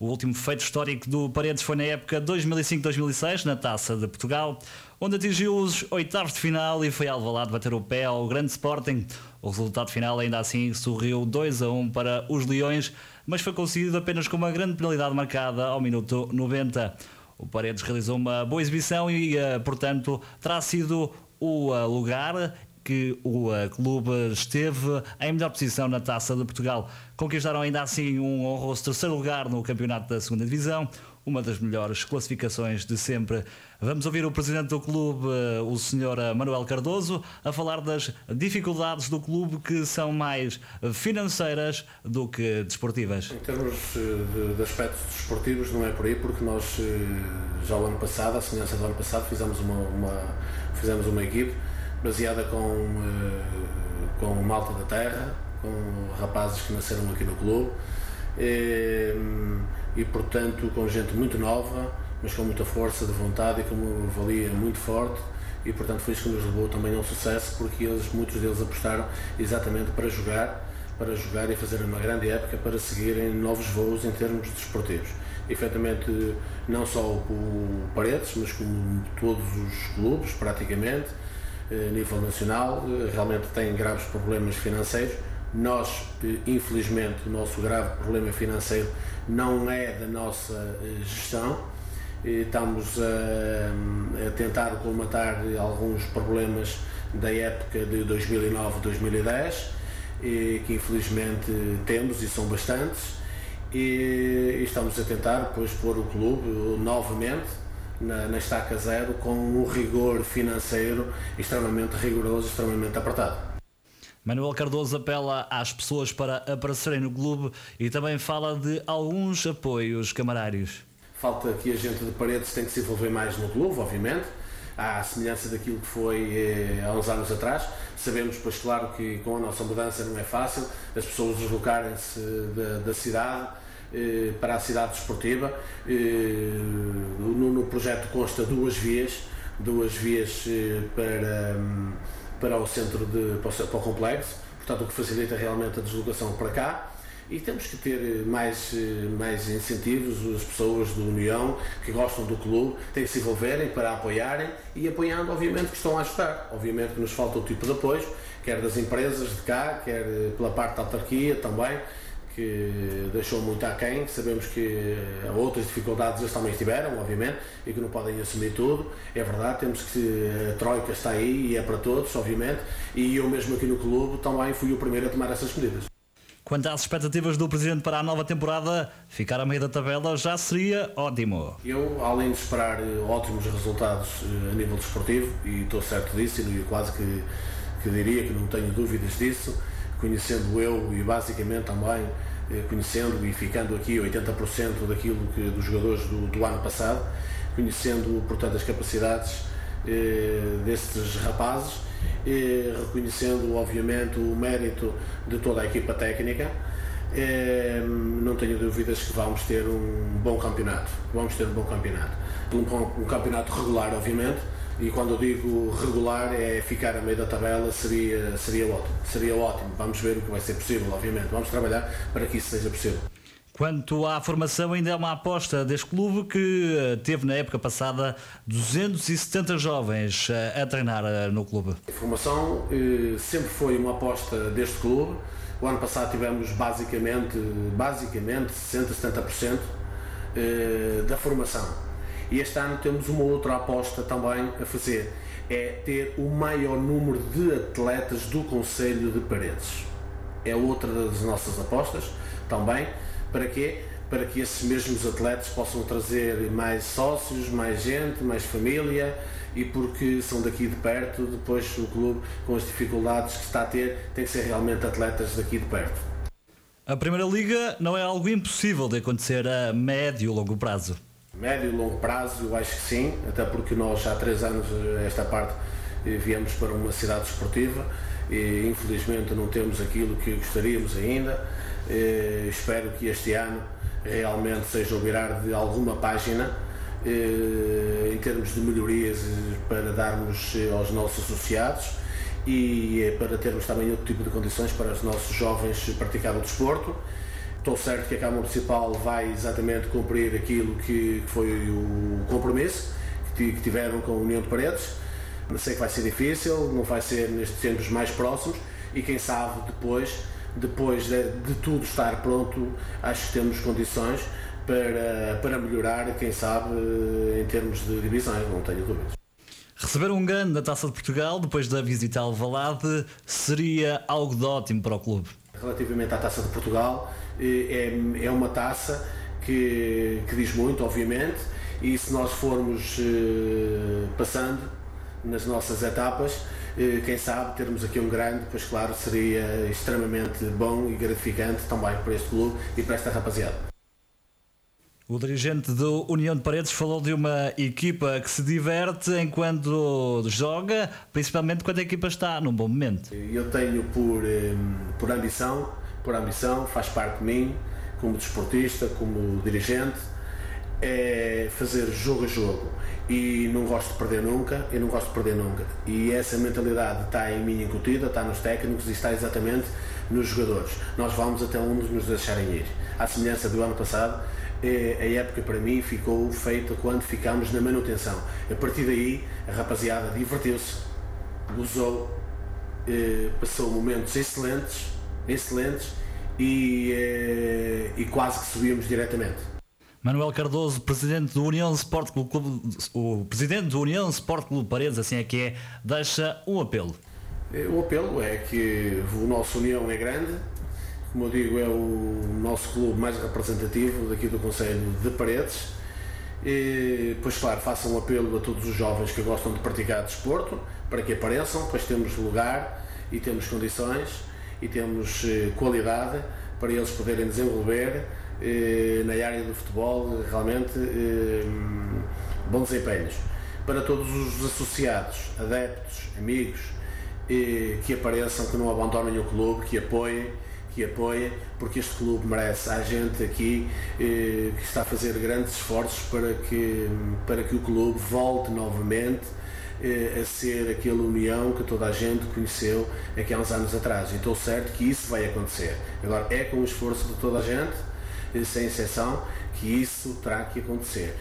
O último feito histórico do Paredes foi na época 2005-2006, na Taça de Portugal, onde atingiu os oitavos de final e foi alvalado bater o pé ao grande Sporting. O resultado final ainda assim sorriu 2 a 1 para os Leões, mas foi conseguido apenas com uma grande penalidade marcada ao minuto 90. O Paredes realizou uma boa exibição e, eh, portanto, terá sido o eh, lugar que o uh, clube esteve em melhor posição na Taça de Portugal. Conquistaram ainda assim um honroso terceiro lugar no campeonato da segunda Divisão, uma das melhores classificações de sempre. Vamos ouvir o presidente do clube, o Sr. Manuel Cardoso, a falar das dificuldades do clube que são mais financeiras do que desportivas. Em termos de, de aspectos desportivos, não é por aí, porque nós eh, já o ano passado, a semelhança do ano passado, fizemos uma, uma fizemos uma equipe baseada com, eh, com malta da terra, com rapazes que nasceram aqui no clube e, e portanto com gente muito nova, mas com muita força de vontade e com uma valia muito forte e portanto foi isso que nos levou também ao sucesso porque eles, muitos deles apostaram exatamente para jogar para jogar e fazer uma grande época para seguirem novos voos em termos desportivos. Efetivamente, não só o Paredes, mas como todos os clubes, praticamente, a nível nacional, eh, realmente têm graves problemas financeiros. Nós, infelizmente, o nosso grave problema financeiro não é da nossa eh, gestão. Estamos a, a tentar colmatar alguns problemas da época de 2009-2010, que infelizmente temos e são bastantes, e estamos a tentar depois pôr o clube novamente na, na estaca zero com um rigor financeiro extremamente rigoroso, extremamente apertado. Manuel Cardoso apela às pessoas para aparecerem no clube e também fala de alguns apoios camarários. Falta que a gente de paredes tem que se envolver mais no clube, obviamente, à semelhança daquilo que foi eh, há uns anos atrás. Sabemos, pois claro, que com a nossa mudança não é fácil, as pessoas deslocarem-se da, da cidade eh, para a cidade desportiva. Eh, no, no, projeto consta duas vias, duas vias eh, para, hum, para o centro de para o, para o complexo, portanto o que facilita realmente a deslocação para cá. E temos que ter mais, mais incentivos, as pessoas do União que gostam do clube têm que se envolverem para apoiarem e apoiando obviamente que estão a ajudar. Obviamente que nos falta o tipo de apoio, quer das empresas de cá, quer pela parte da autarquia também, que deixou muito aquém. Sabemos que outras dificuldades eles também tiveram, obviamente, e que não podem assumir tudo. É verdade, temos que. A Troika está aí e é para todos, obviamente, e eu mesmo aqui no clube também fui o primeiro a tomar essas medidas. Quanto às expectativas do Presidente para a nova temporada, ficar a meio da tabela já seria ótimo. Eu, além de esperar eh, ótimos resultados eh, a nível desportivo, e estou certo disso, e quase que, que diria que não tenho dúvidas disso, conhecendo eu e basicamente também eh, conhecendo e ficando aqui 80% daquilo que dos jogadores do, do, ano passado, conhecendo portanto as capacidades eh, destes rapazes, eh, reconhecendo obviamente o mérito de toda a equipa técnica. Eh, não tenho dúvidas que vamos ter um bom campeonato. Vamos ter um bom campeonato. Um, um campeonato regular, obviamente, e quando eu digo regular é ficar a meio da tabela seria, seria ótimo. Seria ótimo. Vamos ver o que vai ser possível, obviamente. Vamos trabalhar para que isso seja possível. Quanto à formação, ainda é uma aposta deste clube que eh, teve na época passada 270 jovens eh, a treinar eh, no clube. A formação sempre foi uma aposta deste clube. O ano passado tivemos basicamente, basicamente 60, 70% da formação e este ano temos uma outra aposta também a fazer, é ter o maior número de atletas do Conselho de Paredes. É outra das nossas apostas também. Para quê? Para que esses mesmos atletas possam trazer mais sócios, mais gente, mais família e porque são daqui de perto, depois o clube, com as dificuldades que está a ter, tem que ser realmente atletas daqui de perto. A Primeira Liga não é algo impossível de acontecer a médio e longo prazo. Médio e longo prazo, eu acho que sim, até porque nós há três anos, esta parte, eh, viemos para uma cidade esportiva e infelizmente não temos aquilo que gostaríamos ainda. espero que este ano realmente seja o virar de alguma página em termos de melhorias para darmos aos nossos associados e para termos também outro tipo de condições para os nossos jovens praticar o desporto. Estou certo que a Câmara Municipal vai exatamente cumprir aquilo que foi o compromisso que tiveram com a União de Paredes. Sei que vai ser difícil, não vai ser nestes tempos mais próximos e quem sabe depois, depois de, de tudo estar pronto, acho que temos condições para, para melhorar, quem sabe, em termos de divisões, não tenho dúvidas. Receber um grande na Taça de Portugal depois da visita ao Valade seria algo de ótimo para o clube. Relativamente à Taça de Portugal, é, é uma taça que, que diz muito, obviamente, e se nós formos eh, passando nas nossas etapas, eh, quem sabe termos aqui um grande, pois claro, seria extremamente bom e gratificante também para este clube e para esta rapaziada. O dirigente do União de Paredes falou de uma equipa que se diverte enquanto joga, principalmente quando a equipa está num bom momento. Eu tenho por, eh, por ambição por ambição, faz parte de mim, como desportista, como dirigente, é fazer jogo a jogo. E não gosto de perder nunca, eu não gosto de perder nunca. E essa mentalidade está em mim incutida, está nos técnicos e está exatamente nos jogadores. Nós vamos até onde nos deixarem ir. À semelhança do ano passado, é, a época para mim ficou feita quando ficámos na manutenção. A partir daí, a rapaziada divertiu-se, gozou, eh, passou momentos excelentes excelentes e, eh, e quase que subíamos diretamente. Manuel Cardoso, presidente do União Sport Clube, o presidente do União Sport Clube Paredes, assim é que é, deixa um apelo. Eh, o apelo é que o nosso União é grande, como eu digo, é o nosso clube mais representativo daqui do Conselho de Paredes. E, pois claro, façam um apelo a todos os jovens que gostam de praticar desporto para que apareçam, pois temos lugar e temos condições e temos eh, qualidade para eles poderem desenvolver eh, na área do futebol realmente eh, bons desempenhos. Para todos os associados, adeptos, amigos que apareçam, que não abandonem o clube, que apoiem, que apoiem, porque este clube merece. Há gente aqui que está a fazer grandes esforços para que, para que o clube volte novamente a ser aquele união que toda a gente conheceu aqui há uns anos atrás. E estou certo que isso vai acontecer. Agora, é com o esforço de toda a gente, eh, sem exceção, que isso terá que acontecer.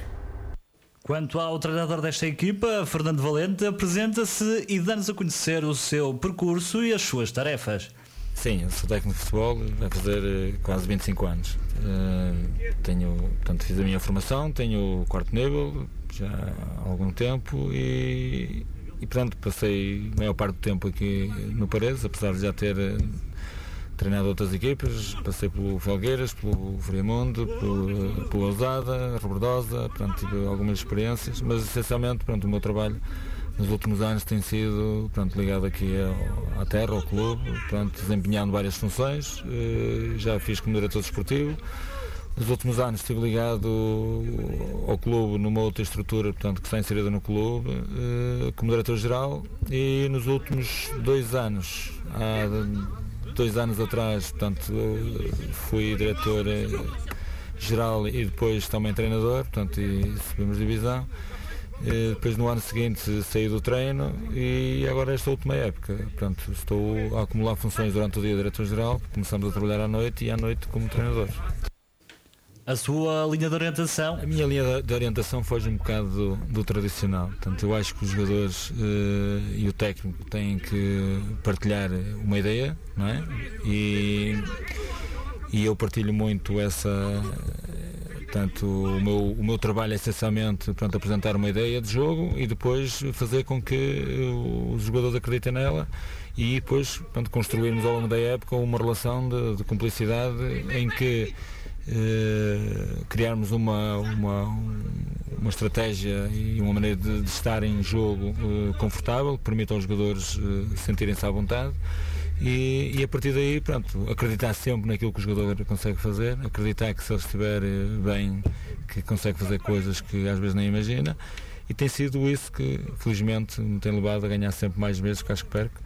Quanto ao treinador desta equipa, Fernando Valente, apresenta-se e dá-nos a conhecer o seu percurso e as suas tarefas. Sim, eu sou técnico de futebol, vai fazer eh, quase 25 anos. Uh, tenho, portanto, fiz a minha formação, tenho o quarto nível, já há algum tempo e, e portanto passei a maior parte do tempo aqui no Paredes, apesar de já ter eh, treinado outras equipas, passei pelo Felgueiras, pelo Friamundo, pelo, pelo Ousada, portanto tive algumas experiências, mas essencialmente pronto, o meu trabalho nos últimos anos tem sido pronto, ligado aqui ao, à terra, ao clube, pronto, desempenhando várias funções, eh, já fiz como diretor desportivo, nos últimos anos estive ligado ao clube numa outra estrutura, portanto, que está inserida no clube, eh, como diretor-geral, e nos últimos dois anos, há dois anos atrás, portanto, fui diretor-geral e depois também treinador, portanto, e subimos divisão. E depois no ano seguinte saí do treino e agora esta última época. Portanto, estou a acumular funções durante o dia diretor-geral, começamos a trabalhar à noite e à noite como treinador. A sua linha de orientação? A minha linha de orientação foge um bocado do, do tradicional. Portanto, eu acho que os jogadores uh, e o técnico têm que partilhar uma ideia, não é? E, e eu partilho muito essa. Portanto, o meu, o meu trabalho é essencialmente portanto, apresentar uma ideia de jogo e depois fazer com que os jogadores acreditem nela e depois portanto, construirmos ao longo da época uma relação de, de cumplicidade em que eh, criarmos uma, uma, uma estratégia e uma maneira de, de estar em jogo uh, confortável, que permita aos jogadores uh, sentirem-se à vontade e, e, a partir daí, pronto, acreditar sempre naquilo que o jogador consegue fazer, acreditar que se ele estiver bem, que consegue fazer coisas que às vezes nem imagina e tem sido isso que felizmente me tem levado a ganhar sempre mais vezes que acho que perco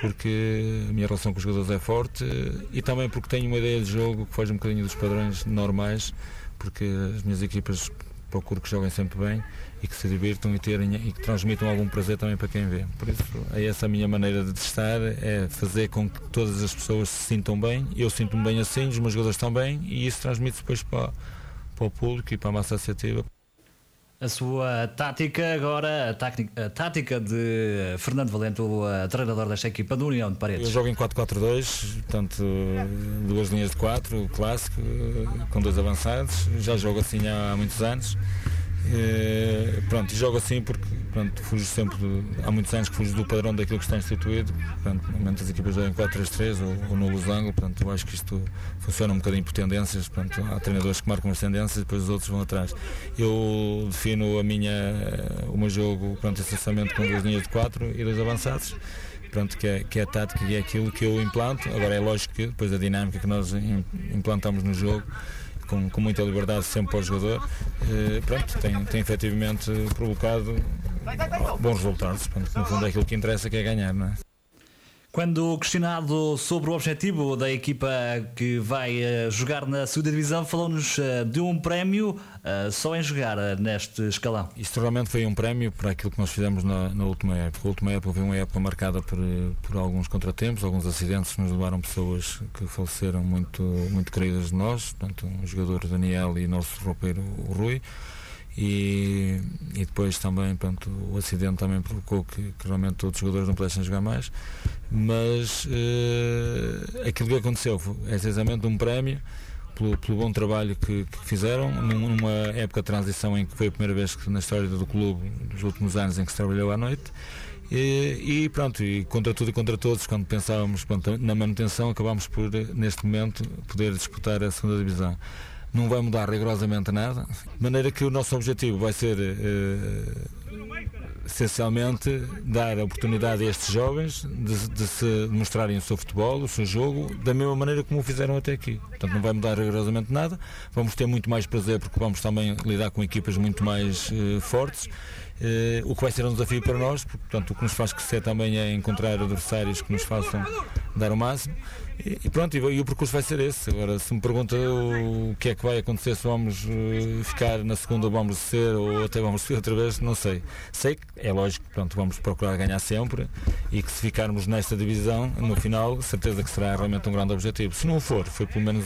porque a minha relação com os jogadores é forte e também porque tenho uma ideia de jogo que foge um bocadinho dos padrões normais, porque as minhas equipas procuro que joguem sempre bem e que se divirtam e, terem, e que transmitam algum prazer também para quem vê. Por isso, é essa a minha maneira de estar, é fazer com que todas as pessoas se sintam bem, eu sinto-me bem assim, os meus jogadores também, e isso transmite depois para, para o público e para a massa associativa a sua tática agora, a, tática, a tática de Fernando Valente, o treinador desta equipa do União de Paredes. Eu jogo em 4-4-2, portanto duas linhas de 4, clássico, com dois avançados, já jogo assim há muitos anos. E, pronto, jogo assim porque pronto, fujo sempre, há muitos anos que fujo do padrão daquilo que está instituído. Portanto, normalmente as equipas jogam 4-3-3 ou, ou no losango, portanto, eu acho que isto funciona um bocadinho por tendências. Portanto, há treinadores que marcam as tendências e depois os outros vão atrás. Eu defino a minha, o meu jogo pronto, essencialmente com duas linhas de 4 e dois avançados. Pronto, que, é, que é a tática e é aquilo que eu implanto. Agora é lógico que depois a dinâmica que nós implantamos no jogo com, com muita liberdade sempre para o jogador, eh, pronto, tem, tem efetivamente provocado bons resultados. Pronto, no fundo é aquilo que interessa que é ganhar, não é? Quando questionado sobre o objetivo da equipa que vai uh, jogar na segunda divisão, falou-nos uh, de um prémio uh, só em jogar neste escalão. Isto realmente foi um prémio para aquilo que nós fizemos na, na última época. A última época foi uma época marcada por, por alguns contratempos, alguns acidentes que nos levaram pessoas que faleceram muito, muito queridas de nós, portanto, um jogador Daniel e nosso roupeiro o Rui. E, e, depois também pronto, o acidente também provocou que, que realmente todos os jogadores não pudessem jogar mais. Mas uh, aquilo que aconteceu é essencialmente um prémio pelo, pelo bom trabalho que, que, fizeram numa época de transição em que foi a primeira vez que na história do clube dos últimos anos em que se trabalhou à noite. E, e, pronto, e contra tudo e contra todos, quando pensávamos pronto, na manutenção, acabámos por, neste momento, poder disputar a segunda divisão não vai mudar rigorosamente nada, de maneira que o nosso objetivo vai ser uh, essencialmente dar a oportunidade a estes jovens de, de, se mostrarem o seu futebol, o seu jogo, da mesma maneira como o fizeram até aqui. Portanto, não vai mudar rigorosamente nada, vamos ter muito mais prazer porque vamos também lidar com equipas muito mais uh, fortes. Uh, o que vai ser um desafio para nós, portanto, o que nos faz crescer também é encontrar adversários que nos façam dar o máximo. E, pronto, e, o percurso vai ser esse. Agora, se me pergunta o que é que vai acontecer, se vamos uh, ficar na segunda, vamos descer ou até vamos subir outra vez, não sei. Sei que é lógico, pronto, vamos procurar ganhar sempre e que se ficarmos nesta divisão, no final, certeza que será realmente um grande objetivo. Se não for, foi pelo menos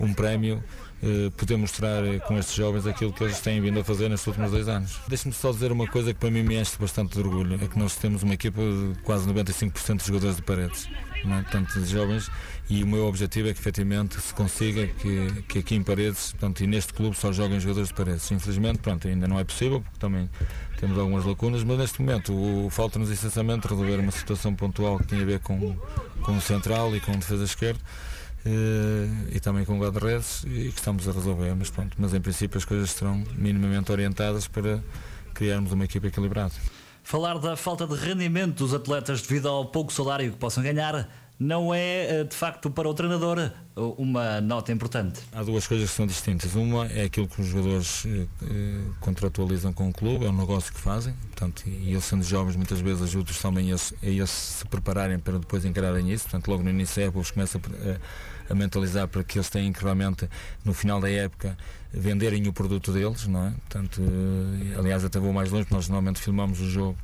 um prémio Uh, poder mostrar com estes jovens aquilo que eles têm vindo a fazer nestes últimos dois anos. Deixe-me só dizer uma coisa que para mim me enche bastante de orgulho, é que nós temos uma equipa de quase 95% de jogadores de paredes não é? jovens, e o meu objetivo é que efetivamente se consiga que, que aqui em Paredes, portanto, e neste clube só joguem jogadores de Paredes. Infelizmente, pronto, ainda não é possível, porque também temos algumas lacunas, mas neste momento falta-nos essencialmente resolver uma situação pontual que tinha a ver com, com o central e com o defesa esquerda. Uh, e também com o guarda-redes e que estamos a resolver, mas pronto, mas em princípio as coisas serão minimamente orientadas para criarmos uma equipa equilibrada. Falar da falta de rendimento dos atletas devido ao pouco salário que possam ganhar não é, eh, de facto, para o treinador eh, uma nota importante. Há duas coisas que são distintas. Uma é aquilo que os jogadores eh, contratualizam com o clube, é um negócio que fazem, portanto, e eles sendo jovens muitas vezes ajudam-os também a, a eles se prepararem para depois encararem isso. Portanto, logo no início da época eles começam a, a mentalizar para que eles têm que realmente, no final da época, venderem o produto deles, não é? Portanto, eh, aliás, até vou mais longe, porque nós normalmente filmamos o jogo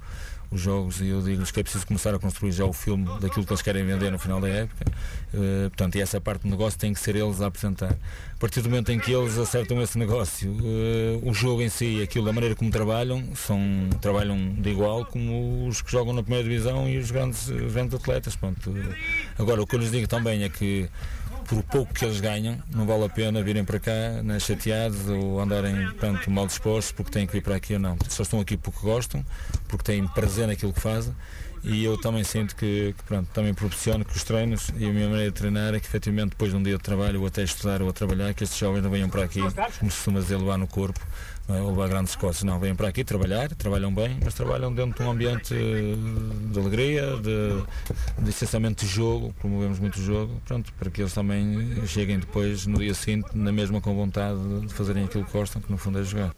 os jogos e eu digo-lhes que é preciso começar a construir já o filme daquilo que eles querem vender no final da época. Uh, portanto, e essa parte do negócio tem que ser eles a apresentar. A partir do momento em que eles acertam esse negócio, uh, o jogo em si, aquilo da maneira como trabalham, são, trabalham de igual como os que jogam na primeira divisão e os grandes, grandes atletas. Pronto. Agora, o que eu lhes digo também é que por pouco que eles ganham, não vale a pena virem para cá né, chateados ou andarem tanto mal dispostos porque têm que vir para aqui ou não. Só estão aqui porque gostam, porque têm prazer naquilo que fazem e eu também sinto que, que pronto, também proporciono que os treinos e a minha maneira de treinar é que efetivamente depois de um dia de trabalho ou até estudar ou a trabalhar, que estes jovens não venham para aqui, como se costuma dizer, no corpo é? ou levar grandes costas. Não, venham para aqui trabalhar, trabalham bem, mas trabalham dentro de um ambiente de alegria, de, de essencialmente de jogo, promovemos muito o jogo, pronto, para que eles também cheguem depois no dia seguinte na mesma com vontade de fazerem aquilo que gostam, que no fundo é jogar.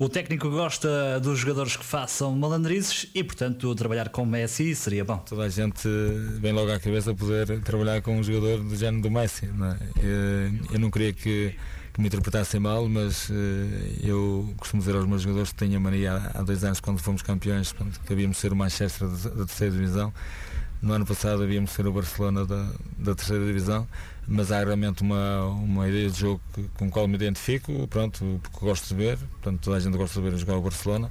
O técnico gosta dos jogadores que façam malandrizes e, portanto, trabalhar com Messi seria bom. Toda a gente vem logo à cabeça poder trabalhar com um jogador do género do Messi. Não é? Eu não queria que, que, me interpretassem mal, mas eh, eu costumo dizer aos meus jogadores que tenho a mania há dois anos, quando fomos campeões, que havíamos ser o Manchester da terceira divisão. No ano passado havíamos ser o Barcelona da, da terceira divisão mas há realmente uma, uma ideia de jogo que, com a qual me identifico, pronto, porque gosto de ver, portanto toda a gente gosta de ver jogar o Barcelona.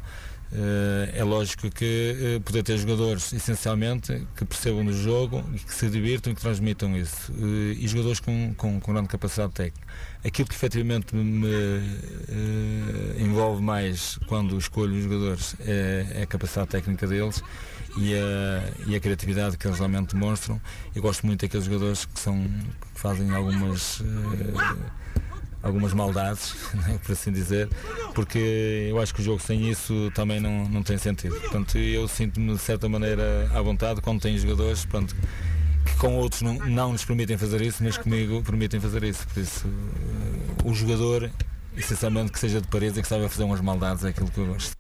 Uh, é lógico que uh, poder ter jogadores essencialmente que percebam do jogo e que se divirtam e que transmitam isso uh, e jogadores com, com, com, grande capacidade técnica aquilo que efetivamente me envolve mais quando escolho os jogadores é, é a capacidade técnica deles e a, e a criatividade que eles realmente demonstram. Eu gosto muito daqueles jogadores que, são, que fazem algumas. Algumas maldades, [laughs] né, por assim dizer, porque eu acho que o jogo sem isso também não, não tem sentido. Portanto, eu sinto-me de certa maneira à vontade quando tenho jogadores pronto, que com outros não, não lhes permitem fazer isso, mas comigo permitem fazer isso. Por isso, uh, o jogador, essencialmente, que seja de parede e que saiba fazer umas maldades é aquilo que eu gosto.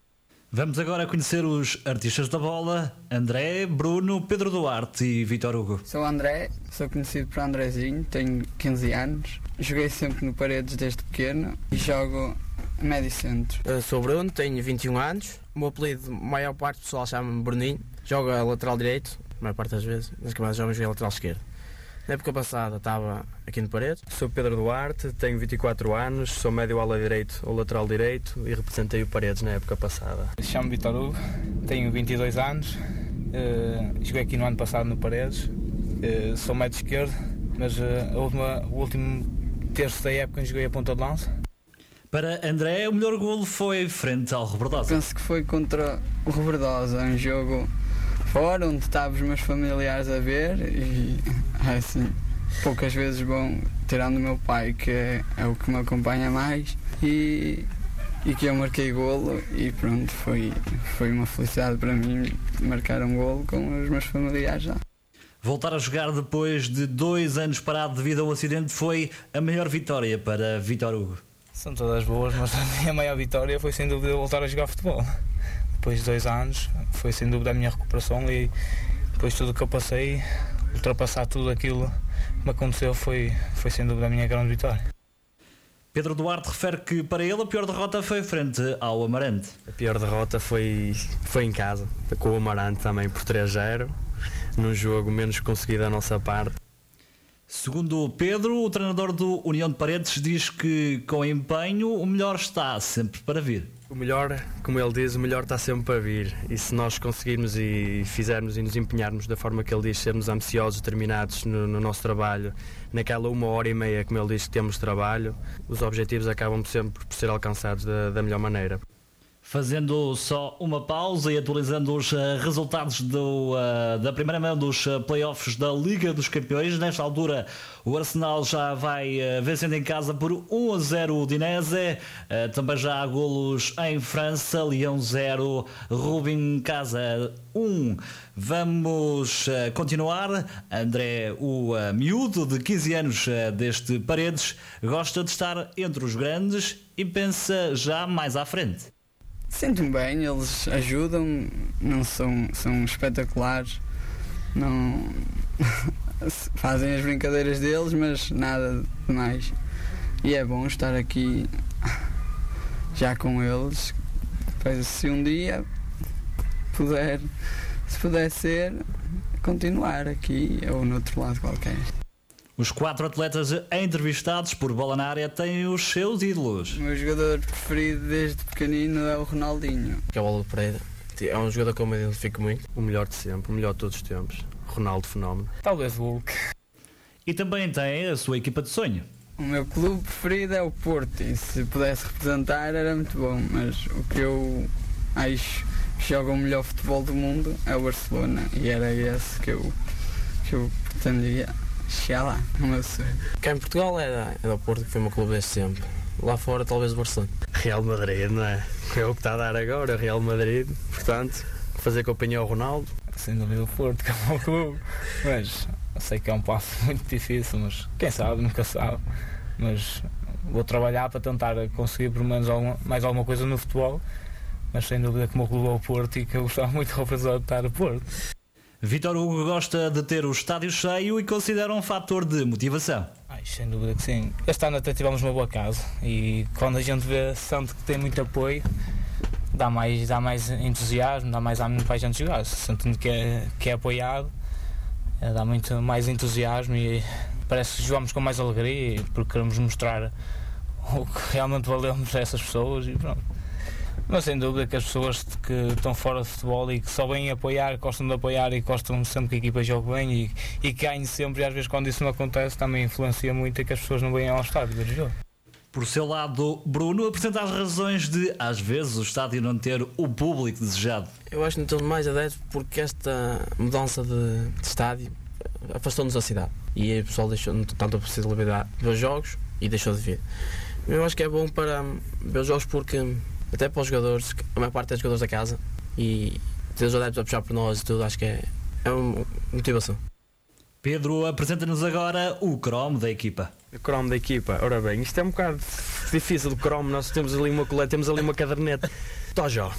Vamos agora conhecer os artistas da bola: André, Bruno, Pedro Duarte e Vitor Hugo. Sou André, sou conhecido por Andrezinho, tenho 15 anos, joguei sempre no Paredes desde pequeno e jogo médio centro. Eu sou Bruno, tenho 21 anos, o meu apelido, a maior parte do pessoal chama-me Bruninho, jogo a lateral direito, a maior parte das vezes, mas que mais jogo a lateral esquerdo. Na época passada estava aqui no Paredes. Sou Pedro Duarte, tenho 24 anos, sou médio ala direito ou lateral direito e representei o Paredes na época passada. Chamo-me Vitor Hugo, tenho 22 anos, uh, joguei aqui no ano passado no Paredes, uh, sou médio esquerdo, mas uh, a última, o último terço da época joguei a ponta de lança. Para André, o melhor golo foi frente ao Rebordosa. Penso que foi contra o Rebordosa, um jogo fora, onde estavam os meus familiares a ver e é assim, poucas vezes bom, tirando o meu pai, que é, é, o que me acompanha mais, e, e que eu marquei golo e pronto, foi, foi uma felicidade para mim marcar um golo com os meus familiares já. Voltar a jogar depois de dois anos parado devido ao acidente foi a melhor vitória para Vitor Hugo. São todas boas, mas [laughs] a minha maior vitória foi sem dúvida voltar a jogar futebol depois de dois anos, foi sem dúvida a minha recuperação e depois tudo que eu passei, ultrapassar tudo aquilo que me aconteceu foi, foi sem dúvida a minha grande vitória. Pedro Duarte refere que para ele a pior derrota foi frente ao Amarante. A pior derrota foi, foi em casa, com o Amarante também por 3-0, num jogo menos conseguido da nossa parte. Segundo Pedro, o treinador do União de Paredes diz que com empenho o melhor está sempre para vir. O melhor, como ele diz, o melhor está sempre para vir. E se nós conseguirmos e fizermos e nos empenharmos da forma que ele diz, sermos ambiciosos, determinados no, no nosso trabalho, naquela uma hora e meia, como ele diz que temos trabalho, os objetivos acabam sempre por ser alcançados da, da melhor maneira. Fazendo só uma pausa e atualizando os uh, resultados do, uh, da primeira mão dos uh, playoffs da Liga dos Campeões. Nesta altura, o Arsenal já vai vencendo em casa por 1 a 0 o Dinese. também já há golos em França, Leão 0, Rubin Casa 1. Vamos continuar. André, o miúdo de 15 anos deste Paredes, gosta de estar entre os grandes e pensa já mais à frente. Sinto-me bem, eles ajudam, não são, são espetaculares, não [laughs] fazem as brincadeiras deles, mas nada de mais. E é bom estar aqui já com eles. Pois se um dia puder, se puder ser, continuar aqui ou no outro lado qualquer. Os quatro atletas entrevistados por Bola na Área têm os seus ídolos. O meu jogador preferido desde pequenino é o Ronaldinho. Que é o Paulo Pereira. É um jogador que eu me identifico muito. O melhor de sempre, o melhor de todos os tempos. Ronaldo Fenómeno. Talvez o Hulk. E também tem a sua equipa de sonho. O meu clube preferido é o Porto e se pudesse representar era muito bom, mas o que eu acho que joga o melhor futebol do mundo é o Barcelona e era esse que eu, que eu pretendia chegar lá, no meu sonho. Cá em Portugal é, é do Porto, que foi o meu clube desde sempre. Lá fora, talvez o Barcelona. Real Madrid, não é? É o que está a dar agora, Real Madrid. Portanto, fazer companhia ao Ronaldo. Sem dúvida o Porto, que é o meu clube. Mas sei que é um passo [laughs] muito difícil, mas quem sabe, nunca sabe. Mas vou trabalhar para tentar conseguir pelo menos alguma, mais alguma coisa no futebol, mas sem dúvida que o meu clube é o Porto e que eu gostava muito de representar o Porto. Vitor Hugo gosta de ter o estádio cheio e considera um fator de motivação. Ai, sem dúvida que sim. Este ano até tivemos uma boa casa e quando a gente vê, sente que tem muito apoio, dá mais, dá mais entusiasmo, dá mais ânimo para a gente jogar. Sentindo que é, que é apoiado, é, dá muito mais entusiasmo e parece que jogamos com mais alegria porque queremos mostrar o que realmente valemos a essas pessoas e pronto. Mas sem dúvida que as pessoas que estão fora de futebol e que só vêm apoiar, gostam de apoiar e gostam sempre que a equipa jogue bem e, e que ganhe sempre, e às vezes quando isso não acontece também influencia muito e que as pessoas não venham ao estádio ver o jogo. Por seu lado, Bruno apresenta as razões de, às vezes, o estádio não ter o público desejado. Eu acho que não estou mais adepto porque esta mudança de, de estádio afastou-nos da cidade e o pessoal deixou tanto a possibilidade de ver os jogos e deixou de vir. Eu acho que é bom para ver os jogos porque, até para os jogadores, a maior parte é jogadores da casa e ter os adeptos a puxar por nós e tudo, acho que é, é uma motivação. Pedro apresenta-nos agora o Chrome da equipa. O Chrome da equipa, ora bem, isto é um bocado difícil. O Chrome, nós temos ali uma coleta, temos ali uma caderneta. [laughs] Tojó.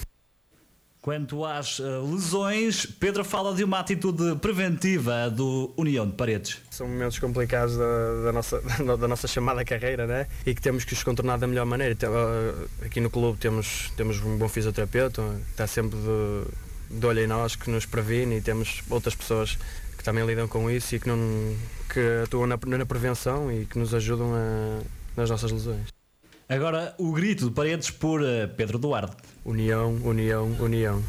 Quanto às uh, lesões, Pedro fala de uma atitude preventiva do União de Paredes. São momentos complicados da, da nossa, [laughs] da, nossa chamada carreira né? e que temos que os contornar da melhor maneira. Uh, aqui no clube temos, temos um bom fisioterapeuta, está sempre de, de olho em nós, que nos previne e temos outras pessoas que também lidam com isso e que, não, que atuam na, na prevenção e que nos ajudam a, nas nossas lesões. Agora o grito de paredes por uh, Pedro Duarte. União, união, união.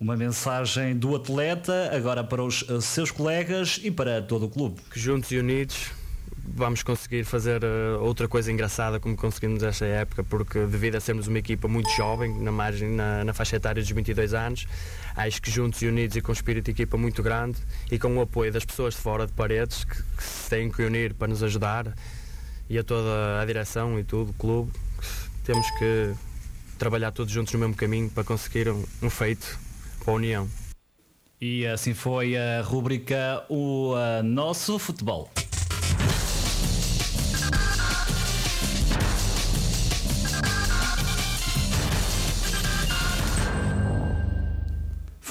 Uma mensagem do atleta agora para os uh, seus colegas e para todo o clube. Que juntos e unidos vamos conseguir fazer uh, outra coisa engraçada como conseguimos nesta época, porque devido a sermos uma equipa muito jovem, na margem, na, na faixa etária dos 22 anos, acho que juntos e unidos e com um espírito de equipa muito grande e com o apoio das pessoas de fora de paredes que, que se têm que unir para nos ajudar, e a toda a direção e tudo, o clube, temos que trabalhar todos juntos no mesmo caminho para conseguir um, um feito para a União. E assim foi a rubrica O uh, Nosso Futebol.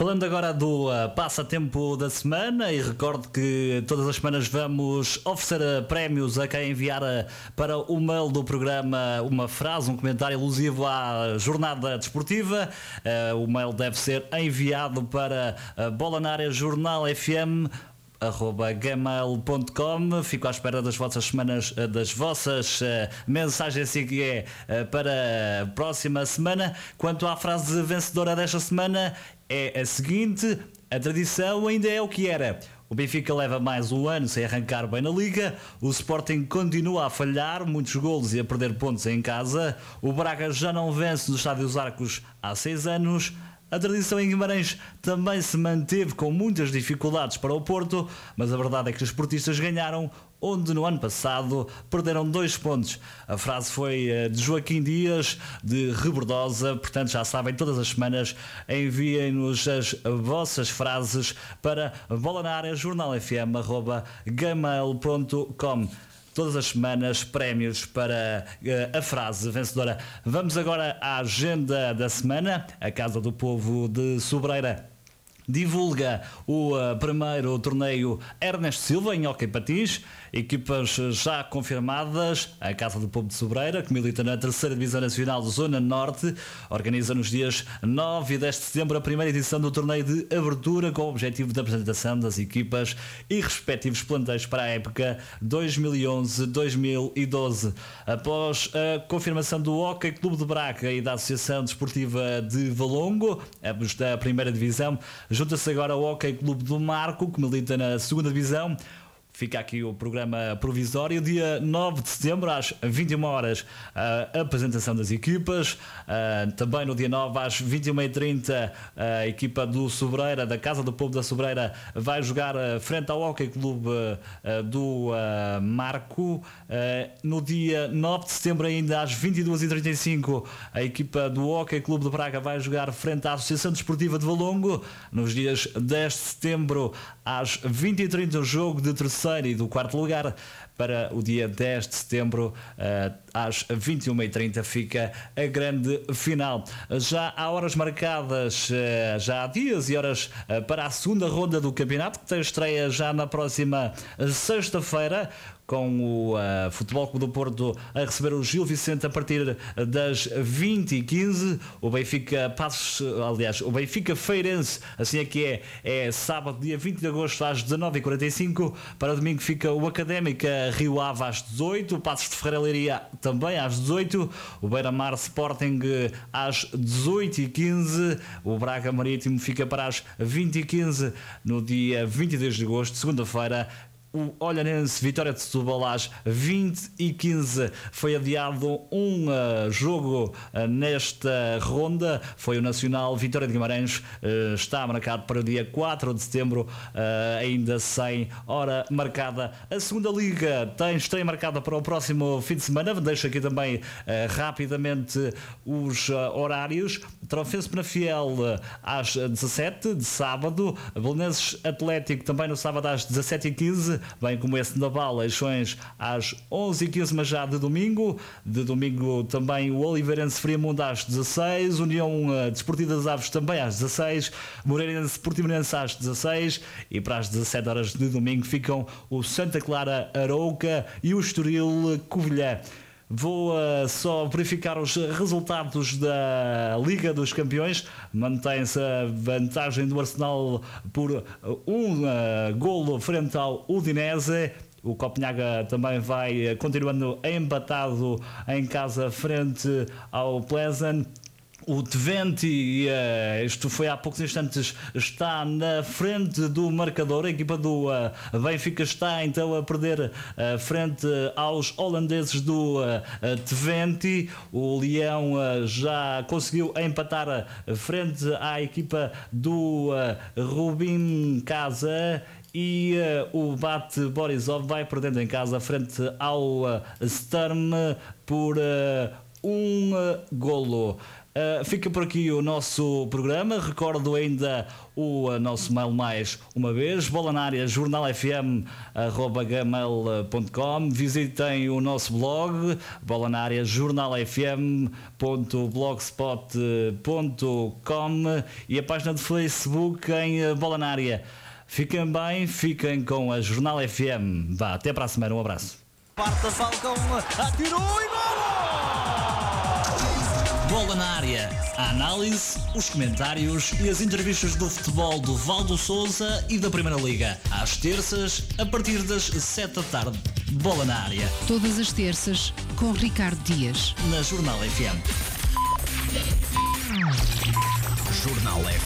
Falando agora do uh, passatempo da semana e recordo que todas as semanas vamos oferecer uh, prémios a quem enviar uh, para o mail do programa uma frase, um comentário alusivo à jornada desportiva. o mail deve ser enviado para Bola na área Jornal FM arroba gmail.com fico à espera das vossas semanas das vossas uh, mensagens que é uh, para a próxima semana quanto à frase vencedora desta semana é a seguinte: a tradição ainda é o que era. O Benfica leva mais um ano sem arrancar bem na Liga, o Sporting continua a falhar muitos golos e a perder pontos em casa, o Braga já não vence no Estádio dos Arcos há seis anos, a tradição em Guimarães também se manteve com muitas dificuldades para o Porto, mas a verdade é que os esportistas ganharam onde no ano passado perderam dois pontos. A frase foi eh, de Joaquim Dias, de Rebordosa, portanto já sabem, todas as semanas enviem-nos as vossas frases para bola na área jornalfm.gmail.com todas as semanas prémios para uh, a frase vencedora. Vamos agora à agenda da semana. A Casa do Povo de Sobreira divulga o uh, primeiro torneio Ernesto Silva em Hockey Patins. Equipas já confirmadas, a Casa do Povo de Sobreira, que milita na terceira Divisão Nacional Zona Norte, organiza nos dias 9 e 10 de setembro a primeira edição do torneio de abertura com o objetivo de apresentação das equipas e respectivos plantéis para a época 2011-2012. Após a confirmação do Hockey Clube de Braga e da Associação Desportiva de Valongo, ambos da primeira divisão, junta-se agora o Hockey Clube do Marco, que milita na segunda divisão. Fica aqui o programa provisório. Dia 9 de setembro, às 21 horas, a apresentação das equipas. Também no dia 9, às 21h30, a equipa do Sobreira, da Casa do Povo da Sobreira, vai jogar frente ao Hockey Clube do Marco. No dia 9 de setembro, ainda às 22h35, a equipa do Hockey Clube de Braga vai jogar frente à Associação Desportiva de Valongo. Nos dias 10 de setembro, às 20h30, o jogo de terceiro terceiro e do quarto lugar para o dia 10 de setembro, uh, às 21h30, fica a grande final. Já há horas marcadas, uh, já há dias e horas uh, para a segunda ronda do campeonato, que tem estreia já na próxima sexta-feira com o uh, Futebol Clube do Porto a receber o Gil Vicente a partir das 20h15. O Benfica Passos, aliás, o Benfica Feirense, assim é que é, é sábado, dia 20 de agosto, às 19h45. Para domingo fica o Académica Rio Ave às 18 o Passos de Ferreira também às 18 o Beira Mar Sporting às 18h15. O Braga Marítimo fica para as 20h15 no dia 22 de agosto, segunda-feira o Olhanense Vitória de Setúbal às 20 e 15 foi adiado um uh, jogo uh, nesta ronda. Foi o Nacional. Vitória de Guimarães uh, está marcado para o dia 4 de setembro ainda sem hora marcada. A segunda liga tem estreia marcada para o próximo fim de semana. Deixo aqui também rapidamente os horários. Trofense Penafiel às 17 de sábado. Belenenses Atlético também no sábado às 17 e 15 bem como esse Naval Leixões às 11h15, mas já de domingo. De domingo também o Oliveirense Friamundo às 16 União uh, Desportiva das Aves também às 16 Moreirense Portimonense às 16 e para as 17 horas de domingo ficam o Santa Clara Arouca e o Estoril Covilhã. Vou uh, só verificar os resultados da Liga dos Campeões. Mantém-se a vantagem do Arsenal por um uh, golo frente ao Udinese. O Copenhaga também vai continuando empatado em casa frente ao Pleasant. O Twente, uh, isto foi há poucos instantes, está na frente do marcador. A equipa do uh, Benfica está então a perder uh, frente aos holandeses do uh, Twente. O Leão já conseguiu empatar frente à equipa do Rubin Casa e uh, o Bate Borisov vai perdendo em casa frente ao uh, Sturm por uh, um golo. Uh, fica por aqui o nosso programa. Recordo ainda o uh, nosso mail mais uma vez, bola na área jornalfm.gmail.com. Visitem o nosso blog, bola na área jornalfm.blogspot.com e a página de Facebook em bola na área. Fiquem bem, fiquem com a Jornal FM. Vá, até para a semana, um abraço. Falcão, atirou e! Bola na área. A análise, os comentários e as entrevistas do futebol do Valdo Souza e da Primeira Liga. Às terças, a partir das 7 da tarde. Bola na área. Todas as terças, com Ricardo Dias. Na Jornal FM. Jornal FM.